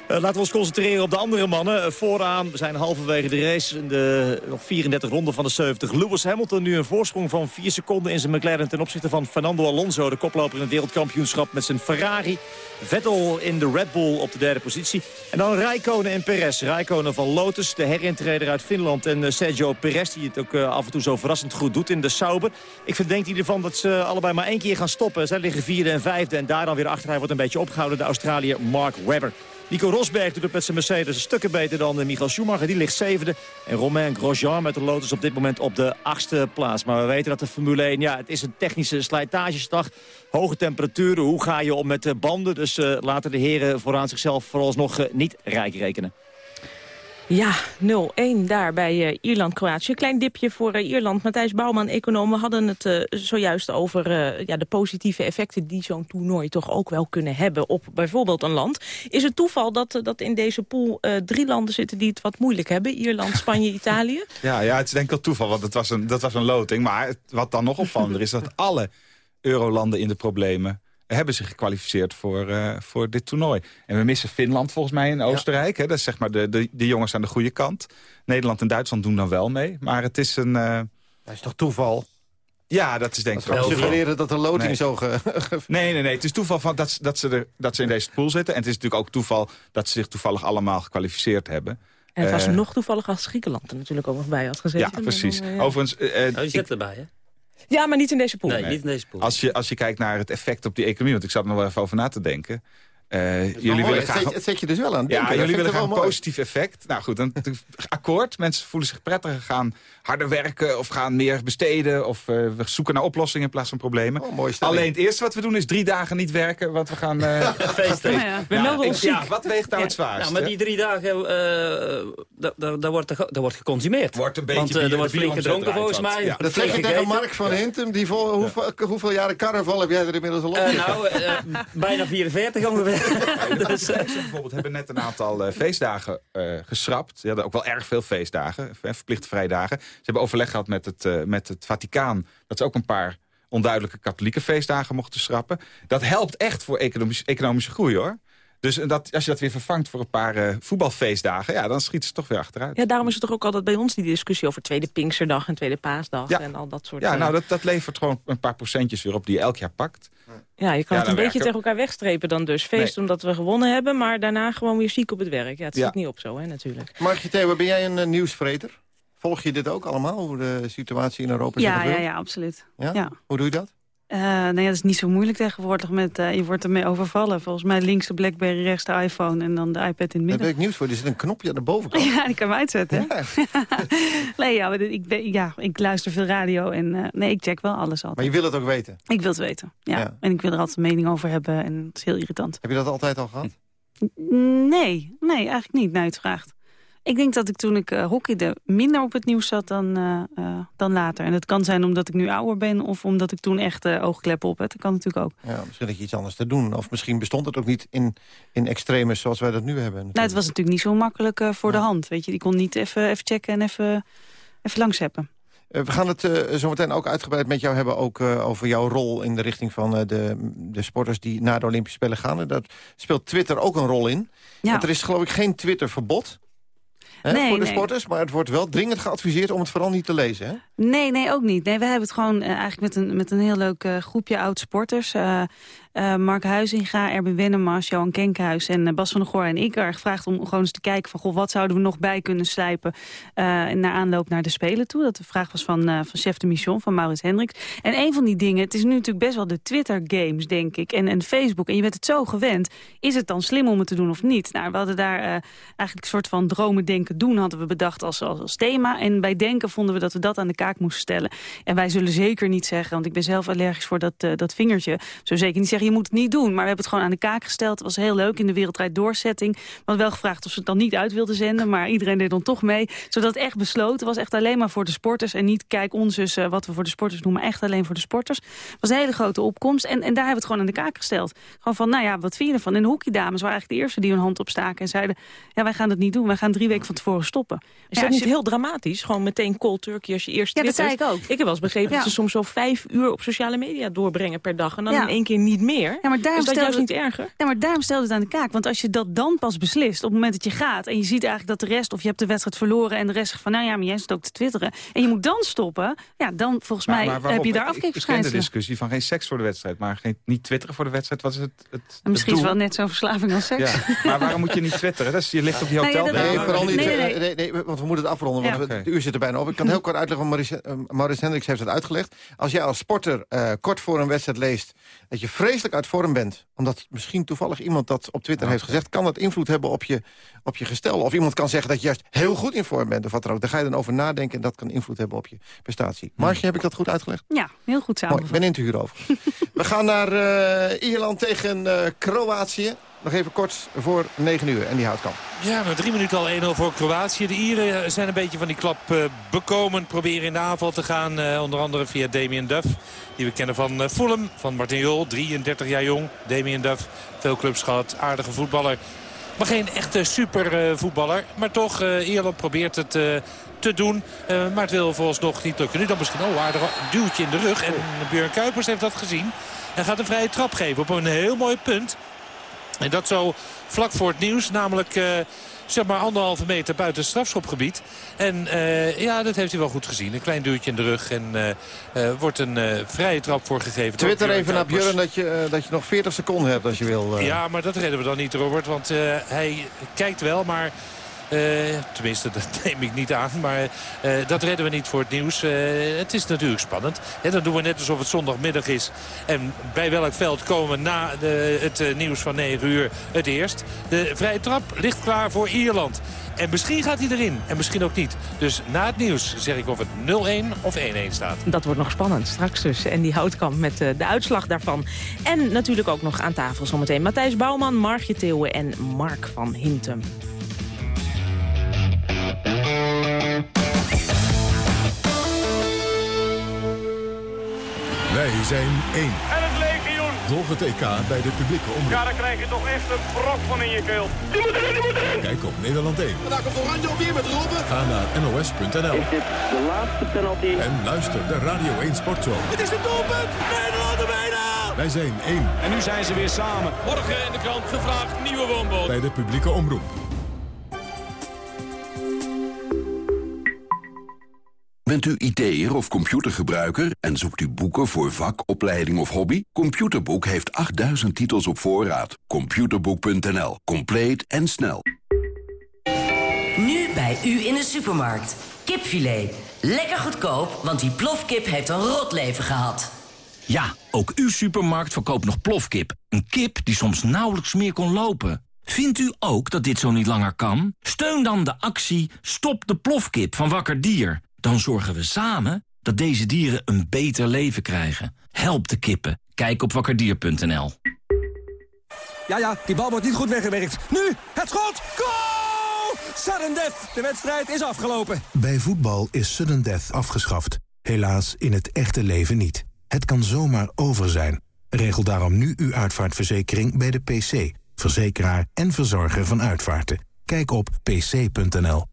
Speaker 12: Laten we ons concentreren op de andere mannen. Vooraan, we zijn halverwege de race. In de nog 34 ronden van de 70. Lewis Hamilton nu een voorsprong van 4 seconden in zijn McLaren... ten opzichte van Fernando Alonso, de koploper in het wereldkampioenschap... met zijn Ferrari. Vettel in de Red Bull op de derde positie. En dan Rijkonen en Perez. Rijkonen van Lotus, de herintreder uit Finland. En eh, Sergio Perez, die het ook eh, af en toe zo verrassend goed doet in de Sauber. Ik verdenk die ervan dat ze allebei maar één keer gaan stoppen. Zij liggen vierde en vijfde. En daar dan weer achter. Hij wordt een beetje opgehouden, de Australiër Mark Webber. Nico Rosberg doet het met zijn Mercedes stukken beter dan eh, Michael Schumacher. Die ligt zevende. En Romain Grosjean met de Lotus op dit moment op de achtste plaats. Maar we weten dat de Formule 1, ja, het is een technische slijtageslag. Hoge temperaturen, hoe ga je om met de banden? Dus eh, laten de heren vooraan zichzelf vooralsnog eh, niet rijk rekenen.
Speaker 2: Ja, 0-1 daar bij eh, Ierland-Kroatië. Klein dipje voor eh, Ierland. Matthijs Bouwman, economen, hadden het eh, zojuist over ja, de positieve effecten... die zo'n toernooi toch ook wel kunnen hebben op bijvoorbeeld een land. Is het toeval dat, dat in deze pool drie landen zitten die het wat moeilijk hebben? Ierland, Spanje, Italië?
Speaker 24: Ja, ja, het is denk ik wel toeval, want het was een, dat was een loting. Maar het- wat dan nog opvallender is dat alle eurolanden in de problemen hebben zich gekwalificeerd voor, eh, voor dit toernooi. En we missen Finland volgens mij in Oostenrijk. Hè? Dat is zeg maar de, de, de jongens aan de goede kant. Nederland en Duitsland doen dan wel mee. Maar het is een... eh,
Speaker 3: Dat is toch toeval?
Speaker 24: Ja, dat is denk ik wel
Speaker 3: suggereren dat de loting
Speaker 24: Nee.
Speaker 3: zo... Ge...
Speaker 24: Nee, nee, nee. Het is toeval van dat, ze- dat, ze er, dat ze in deze pool zitten. En het is natuurlijk ook toeval dat ze zich toevallig allemaal gekwalificeerd hebben.
Speaker 2: En het was
Speaker 24: Eh,
Speaker 2: nog toevallig als Griekenland er natuurlijk ook nog bij had gezeten.
Speaker 24: Ja, precies.
Speaker 2: Dan, eh, ja.
Speaker 24: Overigens... eh, eh,
Speaker 16: Oh, je
Speaker 24: ik-
Speaker 16: zit erbij, hè?
Speaker 2: Ja, maar niet in deze pool.
Speaker 16: Nee, niet in deze pool.
Speaker 24: Als je, als je kijkt naar het effect op die economie... want ik zat er nog wel even over na te denken... eh, jullie
Speaker 3: mooi,
Speaker 24: willen
Speaker 3: het
Speaker 24: graag...
Speaker 3: zet- het zet je dus wel aan
Speaker 24: Ja,
Speaker 3: denken. Dat
Speaker 24: jullie willen graag
Speaker 3: wel
Speaker 24: een
Speaker 3: mooi.
Speaker 24: positief effect. Nou goed, dan akkoord. Mensen voelen zich prettiger, gaan harder werken... of gaan meer besteden, of eh, we zoeken naar oplossingen in plaats van problemen.
Speaker 3: Oh, stelling.
Speaker 24: Alleen het eerste wat we doen is drie dagen niet werken... want we gaan eh
Speaker 16: Feesten.
Speaker 24: Ja,
Speaker 16: Ja,
Speaker 2: We melden ons
Speaker 24: ja, wat weegt nou het zwaarst?
Speaker 16: Nou, maar die drie dagen, eh, da- da- daar wordt, er daar wordt geconsumeerd.
Speaker 24: Wordt een beetje
Speaker 16: Want
Speaker 24: bier-
Speaker 16: er wordt flink gedronken volgens mij.
Speaker 24: Ja.
Speaker 3: Dat zeg je tegen. Mark van Hintem. Die vol, hoeveel, hoeveel jaren carnaval heb jij er inmiddels al op?
Speaker 16: Eh, nou, bijna 44 ongeveer. dus, eh,
Speaker 24: Ze bijvoorbeeld hebben net een aantal eh, feestdagen eh, geschrapt. Ze hadden ook wel erg veel feestdagen, verplichte vrijdagen. Ze hebben overleg gehad met het, eh, met het Vaticaan... dat ze ook een paar onduidelijke katholieke feestdagen mochten schrappen. Dat helpt echt voor economisch, economische groei, hoor. Dus dat, als je dat weer vervangt voor een paar eh, voetbalfeestdagen... Ja, dan schieten ze toch weer achteruit.
Speaker 2: Ja, daarom is het toch ook altijd bij ons die discussie over Tweede Pinksterdag en Tweede Paasdag
Speaker 24: Ja.
Speaker 2: en al dat soort
Speaker 24: Ja,
Speaker 2: eh,
Speaker 24: nou, dat, dat levert gewoon een paar procentjes weer op die je elk jaar pakt.
Speaker 2: Ja, je kan
Speaker 24: Ja,
Speaker 2: het een
Speaker 24: dan
Speaker 2: beetje tegen elkaar wegstrepen dan dus. Feest omdat we gewonnen hebben, maar daarna gewoon weer ziek op het werk. Ja, het
Speaker 3: Ja.
Speaker 2: zit niet op zo, hè, natuurlijk.
Speaker 3: Margje Theo, ben jij een eh, nieuwsvreter? Volg je dit ook allemaal, hoe de situatie in Europa zich
Speaker 23: Ja, ja, ja, absoluut.
Speaker 3: Ja?
Speaker 23: Ja.
Speaker 3: Hoe doe je dat?
Speaker 23: Eh, nou ja, dat is niet zo moeilijk tegenwoordig. Met, eh, je wordt ermee overvallen. Volgens mij links de Blackberry, rechts de iPhone en dan de iPad in het
Speaker 3: Daar
Speaker 23: midden.
Speaker 3: heb ik nieuws voor. Er zit een knopje aan de bovenkant.
Speaker 23: Ja, die kan hem uitzetten. nee, ja, ik, ben- ja, ik luister veel radio en eh, nee, ik check wel alles altijd.
Speaker 3: Maar je wil het ook weten.
Speaker 23: Ik wil het weten, ja.
Speaker 3: Ja.
Speaker 23: En ik wil er altijd een mening over hebben en het is heel irritant.
Speaker 3: Heb je dat altijd al gehad?
Speaker 23: Nee, nee, eigenlijk niet, nou je het vraagt. Ik denk dat ik toen ik uh, hockeyde minder op het nieuws zat dan, eh, eh, dan later. En het kan zijn omdat ik nu ouder ben of omdat ik toen echt oogkleppen op had. Dat kan natuurlijk ook.
Speaker 3: Ja, misschien dat je iets anders te doen. Of misschien bestond het ook niet in, in extremes zoals wij dat nu hebben.
Speaker 23: Nou, het was natuurlijk niet zo makkelijk voor de hand. Weet je, die kon niet even, even checken en even, even langsheppen.
Speaker 3: Uh, we gaan het uh, zo meteen ook uitgebreid met jou hebben ook, uh, over jouw rol in de richting van uh, de, de sporters die naar de Olympische Spelen gaan. En daar speelt Twitter ook een rol in.
Speaker 23: Ja.
Speaker 3: Want er is geloof ik geen Twitter-verbod. Hè,
Speaker 23: Nee,
Speaker 3: voor de
Speaker 23: nee.
Speaker 3: sporters, maar het wordt wel dringend geadviseerd om het vooral niet te lezen. Hè?
Speaker 23: Nee, nee, ook niet. Nee, we hebben het gewoon uh, eigenlijk met een, met een heel leuk uh, groepje oud-sporters. Uh, Mark Huizinga, Erben Wennemars, Johan Kenkhuis en Bas van der Goor en ik... er gevraagd om gewoon eens te kijken van... Goh, wat zouden we nog bij kunnen slijpen naar aanloop naar de Spelen toe. Dat de vraag was van, van chef de mission, van Maurits Hendricks. En een van die dingen, het is nu natuurlijk best wel de Twitter-games, denk ik... En, en Facebook, en je bent het zo gewend. Is het dan slim om het te doen of niet? Nou, we hadden daar eigenlijk een soort van dromen, denken, doen... hadden we bedacht als, als, als thema. En bij denken vonden we dat we dat aan de kaak moesten stellen. En wij zullen zeker niet zeggen, want ik ben zelf allergisch voor dat, eh, dat vingertje. Zo zeker niet zeggen, je moet het niet doen. Maar we hebben het gewoon aan de kaak gesteld. Het was heel leuk in de wereldrijd doorzetting. We hadden wel gevraagd of ze het dan niet uit wilden zenden. Maar iedereen deed dan toch mee. Zodat het echt besloten was. Echt alleen maar voor de sporters. En niet kijk ons dus eh, wat we voor de sporters noemen. Echt alleen voor de sporters. Het was een hele grote opkomst. En, en daar hebben we het gewoon aan de kaak gesteld. Gewoon van, nou ja, wat vind je ervan? En de hockeydames waren eigenlijk de eerste die hun hand opstaken. En zeiden, ja, wij gaan het niet doen. Wij gaan drie weken van tevoren stoppen.
Speaker 2: Is
Speaker 23: Ja,
Speaker 2: dat niet
Speaker 23: je-
Speaker 2: heel dramatisch? Gewoon meteen cold turkey als je eerst
Speaker 23: Ja, dat zei ik ook.
Speaker 2: Ik heb wel eens begrepen
Speaker 23: Ja.
Speaker 2: dat ze soms zo vijf uur op sociale media doorbrengen per dag. En dan
Speaker 23: Ja.
Speaker 2: in één keer niet meer.
Speaker 23: Ja, maar daarom
Speaker 2: is dat juist
Speaker 23: stelde-
Speaker 2: niet erger?
Speaker 23: Ja, maar daarom stelde het aan de kaak. Want als je dat dan pas beslist, op het moment dat je gaat... en je ziet eigenlijk dat de rest, of je hebt de wedstrijd verloren... en de rest zegt van, nou ja, maar jij zit ook te twitteren... en je moet dan stoppen, ja, dan volgens mij
Speaker 24: waarom?
Speaker 23: heb je daar
Speaker 24: Ik- Ik ken de
Speaker 23: afkeerverschijnselen.
Speaker 24: discussie van geen seks voor de wedstrijd. Maar geen, niet twitteren voor de wedstrijd. Wat is het, het,
Speaker 23: En Misschien
Speaker 24: het
Speaker 23: is wel net zo'n verslaving als seks.
Speaker 24: Ja, maar waarom moet je niet twitteren? Dat is, je ligt op die hotel.
Speaker 23: dat-
Speaker 3: Nee, vooral niet.
Speaker 23: Nee, nee, nee.
Speaker 3: nee, nee, want we moeten het afronden, want
Speaker 23: Ja.
Speaker 3: het uur zit er bijna op. Ik kan heel kort uitleggen, want Maurice, eh, Maurice Hendricks heeft het uitgelegd. Als jij als sporter eh, kort voor een wedstrijd leest dat je vreselijk uit vorm bent... omdat misschien toevallig iemand dat op Twitter heeft gezegd... kan dat invloed hebben op je, op je gestel. Of iemand kan zeggen dat je juist heel goed in vorm bent of wat dan ook. Daar ga je dan over nadenken en dat kan invloed hebben op je prestatie. Margje, heb ik dat goed uitgelegd?
Speaker 23: Ja, heel goed
Speaker 3: Mooi,
Speaker 23: samengevat.
Speaker 3: ik ben in te huur over. We gaan naar eh, Ierland tegen eh, Kroatië. Nog even kort voor 9 uur en die houtkamp.
Speaker 15: Ja, na drie minuten al 1-0 voor Kroatië. De Ieren zijn een beetje van die klap eh, bekomen. Proberen in de aanval te gaan. eh, onder andere via Damien Duff. Die we kennen van eh, Fulham. Van Martin Jol, 33 jaar jong. Damien Duff, veel clubs gehad. Aardige voetballer. Maar geen echte super voetballer. Maar toch, eh, Ierland probeert het eh, te doen. Eh, maar het wil volgens nog niet lukken. Nu dan misschien, oh, aardig duwtje in de rug. En Björn Kuipers heeft dat gezien. En gaat een vrije trap geven op een heel mooi punt. En dat zo vlak voor het nieuws, namelijk eh, zeg maar anderhalve meter buiten het strafschopgebied. En eh, ja, dat heeft hij wel goed gezien. Een klein duwtje in de rug en eh, wordt een vrije trap voor gegeven.
Speaker 3: Twitter even naar. Björn dat je, dat je nog 40 seconden hebt als je wil.
Speaker 15: Ja, maar dat redden we dan niet, Robert. Want hij kijkt wel, maar... eh, tenminste, dat neem ik niet aan. Maar eh, dat redden we niet voor het nieuws. Eh, het is natuurlijk spannend. En dan doen we net alsof het zondagmiddag is. En bij welk veld komen na de, het nieuws van 9 uur het eerst. De vrije trap ligt klaar voor Ierland. En misschien gaat hij erin. En misschien ook niet. Dus na het nieuws zeg ik of het 0-1 of 1-1 staat.
Speaker 2: Dat wordt nog spannend straks dus. En die houtkamp met de uitslag daarvan. En natuurlijk ook nog aan tafel zometeen Matthijs Bouwman, Margje Theeuwen en Mark van Hintem.
Speaker 1: Wij zijn één.
Speaker 26: En het legioen.
Speaker 1: Volg het EK bij de publieke omroep.
Speaker 26: Ja, daar krijg je toch echt een brok van in je keel. Die moet erin, die moet erin.
Speaker 1: Kijk op Nederland 1.
Speaker 26: Daar komt Oranje alweer met Robben.
Speaker 1: Ga naar nos.nl.
Speaker 26: Is dit de laatste penalty?
Speaker 1: En luister de Radio 1 Sportzomer.
Speaker 26: Het is een doelpunt. Nederland er bijna.
Speaker 1: Wij zijn één
Speaker 26: En nu zijn ze weer samen. Morgen in de krant gevraagd nieuwe woonboot.
Speaker 1: bij de publieke omroep.
Speaker 27: Bent u IT'er of computergebruiker en zoekt u boeken voor vak, opleiding of hobby? Computerboek heeft 8000 titels op voorraad. Computerboek.nl. Compleet en snel.
Speaker 28: Nu bij u in de supermarkt. Kipfilet. Lekker goedkoop, want die plofkip heeft een rot leven gehad.
Speaker 29: Ja, ook uw supermarkt verkoopt nog plofkip. Een kip die soms nauwelijks meer kon lopen. Vindt u ook dat dit zo niet langer kan? Steun dan de actie Stop de plofkip van Wakker Dier. Dan zorgen we samen dat deze dieren een beter leven krijgen. Help de kippen. Kijk op wakkerdier.nl.
Speaker 30: Ja, ja, die bal wordt niet goed weggewerkt. Nu, het schot! Goal! Sudden death! De wedstrijd is afgelopen.
Speaker 31: Bij voetbal is sudden death afgeschaft. Helaas in het echte leven niet. Het kan zomaar over zijn. Regel daarom nu uw uitvaartverzekering bij de PC. Verzekeraar en verzorger van uitvaarten. Kijk op pc.nl.